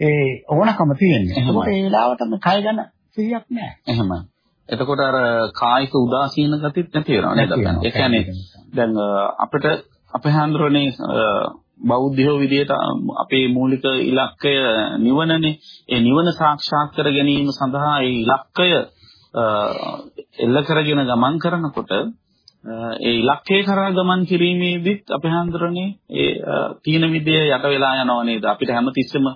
S2: ඒ ඕනකම තියෙන්නේ. ඒකට ඒ වෙලාවට කය ගැන සිහියක් නැහැ.
S1: එහෙමයි. එතකොට අර කායික උදාසීන ගතිත් නැති වෙනවා නේද? ඒ කියන්නේ දැන් අපිට අපේ හඳුරන්නේ බෞද්ධයෝ විදියට අපේ මූලික ඉලක්කය නිවනනේ. ඒ නිවන සාක්ෂාත් කර ගැනීම සඳහා ඒ ඉලක්කය එල්ල කරගෙන ගමන් කරනකොට ඒ ඉලක්කේ කරා ගමන් කිරීමේදීත් අපේ හඳුරන්නේ ඒ තීන විදය යට වෙලා යනව නේද? අපිට හැමතිස්සෙම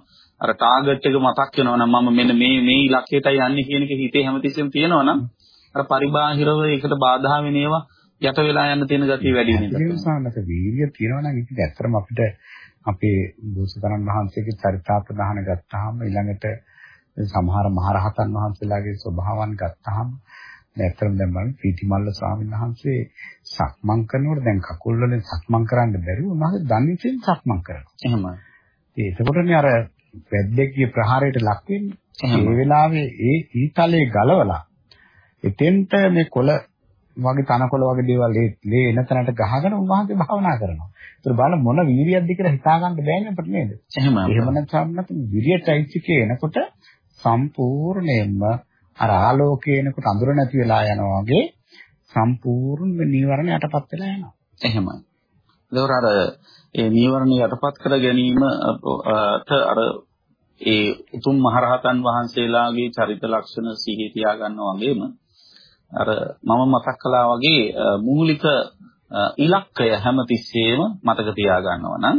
S1: අර ටාගට් එක මතක් වෙනවා නම් මම මෙන්න මේ මේ ඉලක්කයටයි යන්නේ කියන එක හිතේ හැමතිස්සෙම තියෙනවා නම් අර පරිබාහිරව ඒකට බාධා වෙන ඒවා යට වෙලා යන්න තියෙන ගතිය වැඩි නේද?
S2: ඒ නිසාමක වීර්ය තියෙනවා නම් ඉතින් ඇත්තටම අපිට අපේ බුදුසතරන් වහන්සේගේ චරිතාප්‍රදාන ගත්තාම ඊළඟට සමහර මහරහතන් වහන්සේලාගේ ස්වභාවයන් ගත්තාම ඇත්තටම දැන් බලන්න පීතිමල්ල ස්වාමීන් වහන්සේ සක්මන් කරනකොට දැන් කකුල් වලින් සක්මන් කරන්න බැරි වුණාද දන්නේ සක්මන් කරනවා.
S1: එහෙමයි.
S2: ඒ එතකොටනේ අර වැද්දෙක්ගේ ප්‍රහාරයට ලක් වෙන්නේ. ඒ වෙලාවේ ඒ ඊතලේ ගලවලා එතෙන්ට මේ කොළ වගේ තනකොළ වගේ දේවල් ඒ එන තැනට ගහගෙන උන්වහන්සේ භාවනා කරනවා. ඒතර බලන්න මොන වීරියක්ද කියලා හිතා ගන්න බෑනේ අපිට නේද? එහෙම. නැත්නම් විරියයිසිකේ එනකොට සම්පූර්ණයෙන්ම අර ආලෝකයේ එනකොට අඳුර නැති වෙලා යනවා වගේ සම්පූර්ණ නීවරණ යටපත් වෙලා යනවා.
S1: එහෙමයි. ඒකෝර අර ඒ නීවරණ යටපත් කර ගැනීමට අර ඒ උතුම් මහරහතන් වහන්සේලාගේ චරිත ලක්ෂණ සිහි තියා ගන්නවා වගේම අර මම මතක් කළා වගේ මූලික ඉලක්කය හැමතිස්සෙම මතක තියා ගන්නවා නම්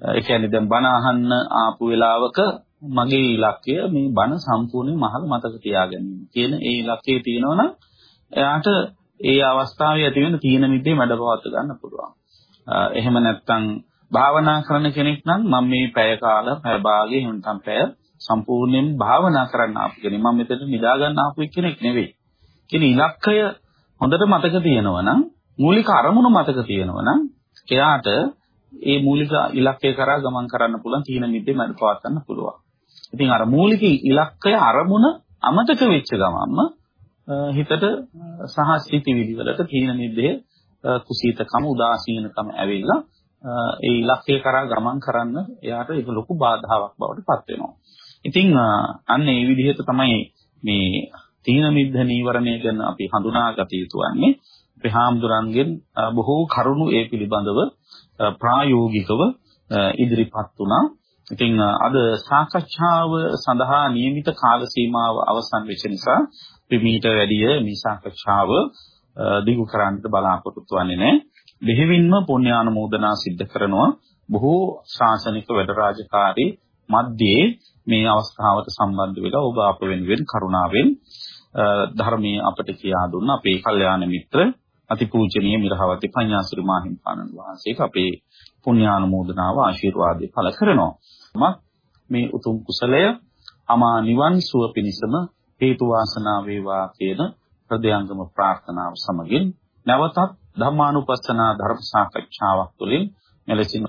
S1: ඒ කියන්නේ දැන් බණ අහන්න ආපු වෙලාවක මගේ ඉලක්කය මේ බණ සම්පූර්ණයෙන් මහල මතක තියා ගැනීම කියන ඒ ඉලක්කය තියෙනවා නම් එයාට ඒ අවස්ථාවේ ඇති වෙන තීන මිද්දේ මැඩපවත් ගන්න පුළුවන්. එහෙම නැත්නම් භාවනා කරන කෙනෙක් නම් මම මේ පැය කාල පැය භාගයේ එහෙම නැත්නම් පැය සම්පූර්ණයෙන් භාවනා කරන්න ආපු කෙනෙක්. මම මෙතන නිදා ගන්න ආපු කෙනෙක් නෙවෙයි. කියන ඉලක්කය හොඳට මතක තියෙනවා නම් මූලික අරමුණ මතක තියෙනවා නම් එයාට ඒ මූලික ඉලක්කය කරා ගමන් කරන්න පුළුවන් තීන මිද්දේ මැද පවත් ගන්න පුළුවන්. ඉතින් අර මූලික ඉලක්කය අරමුණ අමතක වෙච්ච ගමන්ම හිතට සහ සිතිවිලි වලට තීන මිද්දේ කුසීතකම උදාසීනකම ඇවිල්ලා ඒ ඉලක්කය කරා ගමන් කරන්න එයාට ඒක ලොකු බාධාවක් බවට පත් වෙනවා. ඉතින් අන්න ඒ විදිහට තමයි මේ තීන මිද්ධ නීවරණය ගැන අපි හඳුනාගත යුතු වන්නේ අපේ හාමුදුරන්ගෙන් බොහෝ කරුණු ඒ පිළිබඳව ප්‍රායෝගිකව ඉදිරිපත් වුණා. ඉතින් අද සාකච්ඡාව සඳහා නියමිත කාල සීමාව අවසන් වෙච්ච නිසා අපි මීට වැඩිය මේ සාකච්ඡාව දිගු කරන්නට බලාපොරොත්තු වෙන්නේ නැහැ. දෙහිවින්ම පුණ්‍යානුමෝදනා සිද්ධ කරනවා බොහෝ ශාසනික වැඩ රාජකාරී මැද්දේ මේ අවස්ථාවට සම්බන්ධ වෙලා ඔබ අප වෙනුවෙන් කරුණාවෙන් ධර්මයේ අපට කියා දුන්න අපේ කල්යාණ මිත්‍ර අතිපූජනීය මිරහවති පඤ්ඤාසිරි මාහිම්පාණන් වහන්සේට අපේ පුණ්‍යානුමෝදනාව ආශිර්වාදේ පළ කරනවා. මේ උතුම් කුසලය අමා නිවන් සුව පිණිසම හේතු වාසනා වේවා කියන හෘදයාංගම ප්‍රාර්ථනාව සමගින් නැවතත් ධම්මානුපස්සනා ධර්ම සාකච්ඡාවක් තුළින් මෙලෙසින්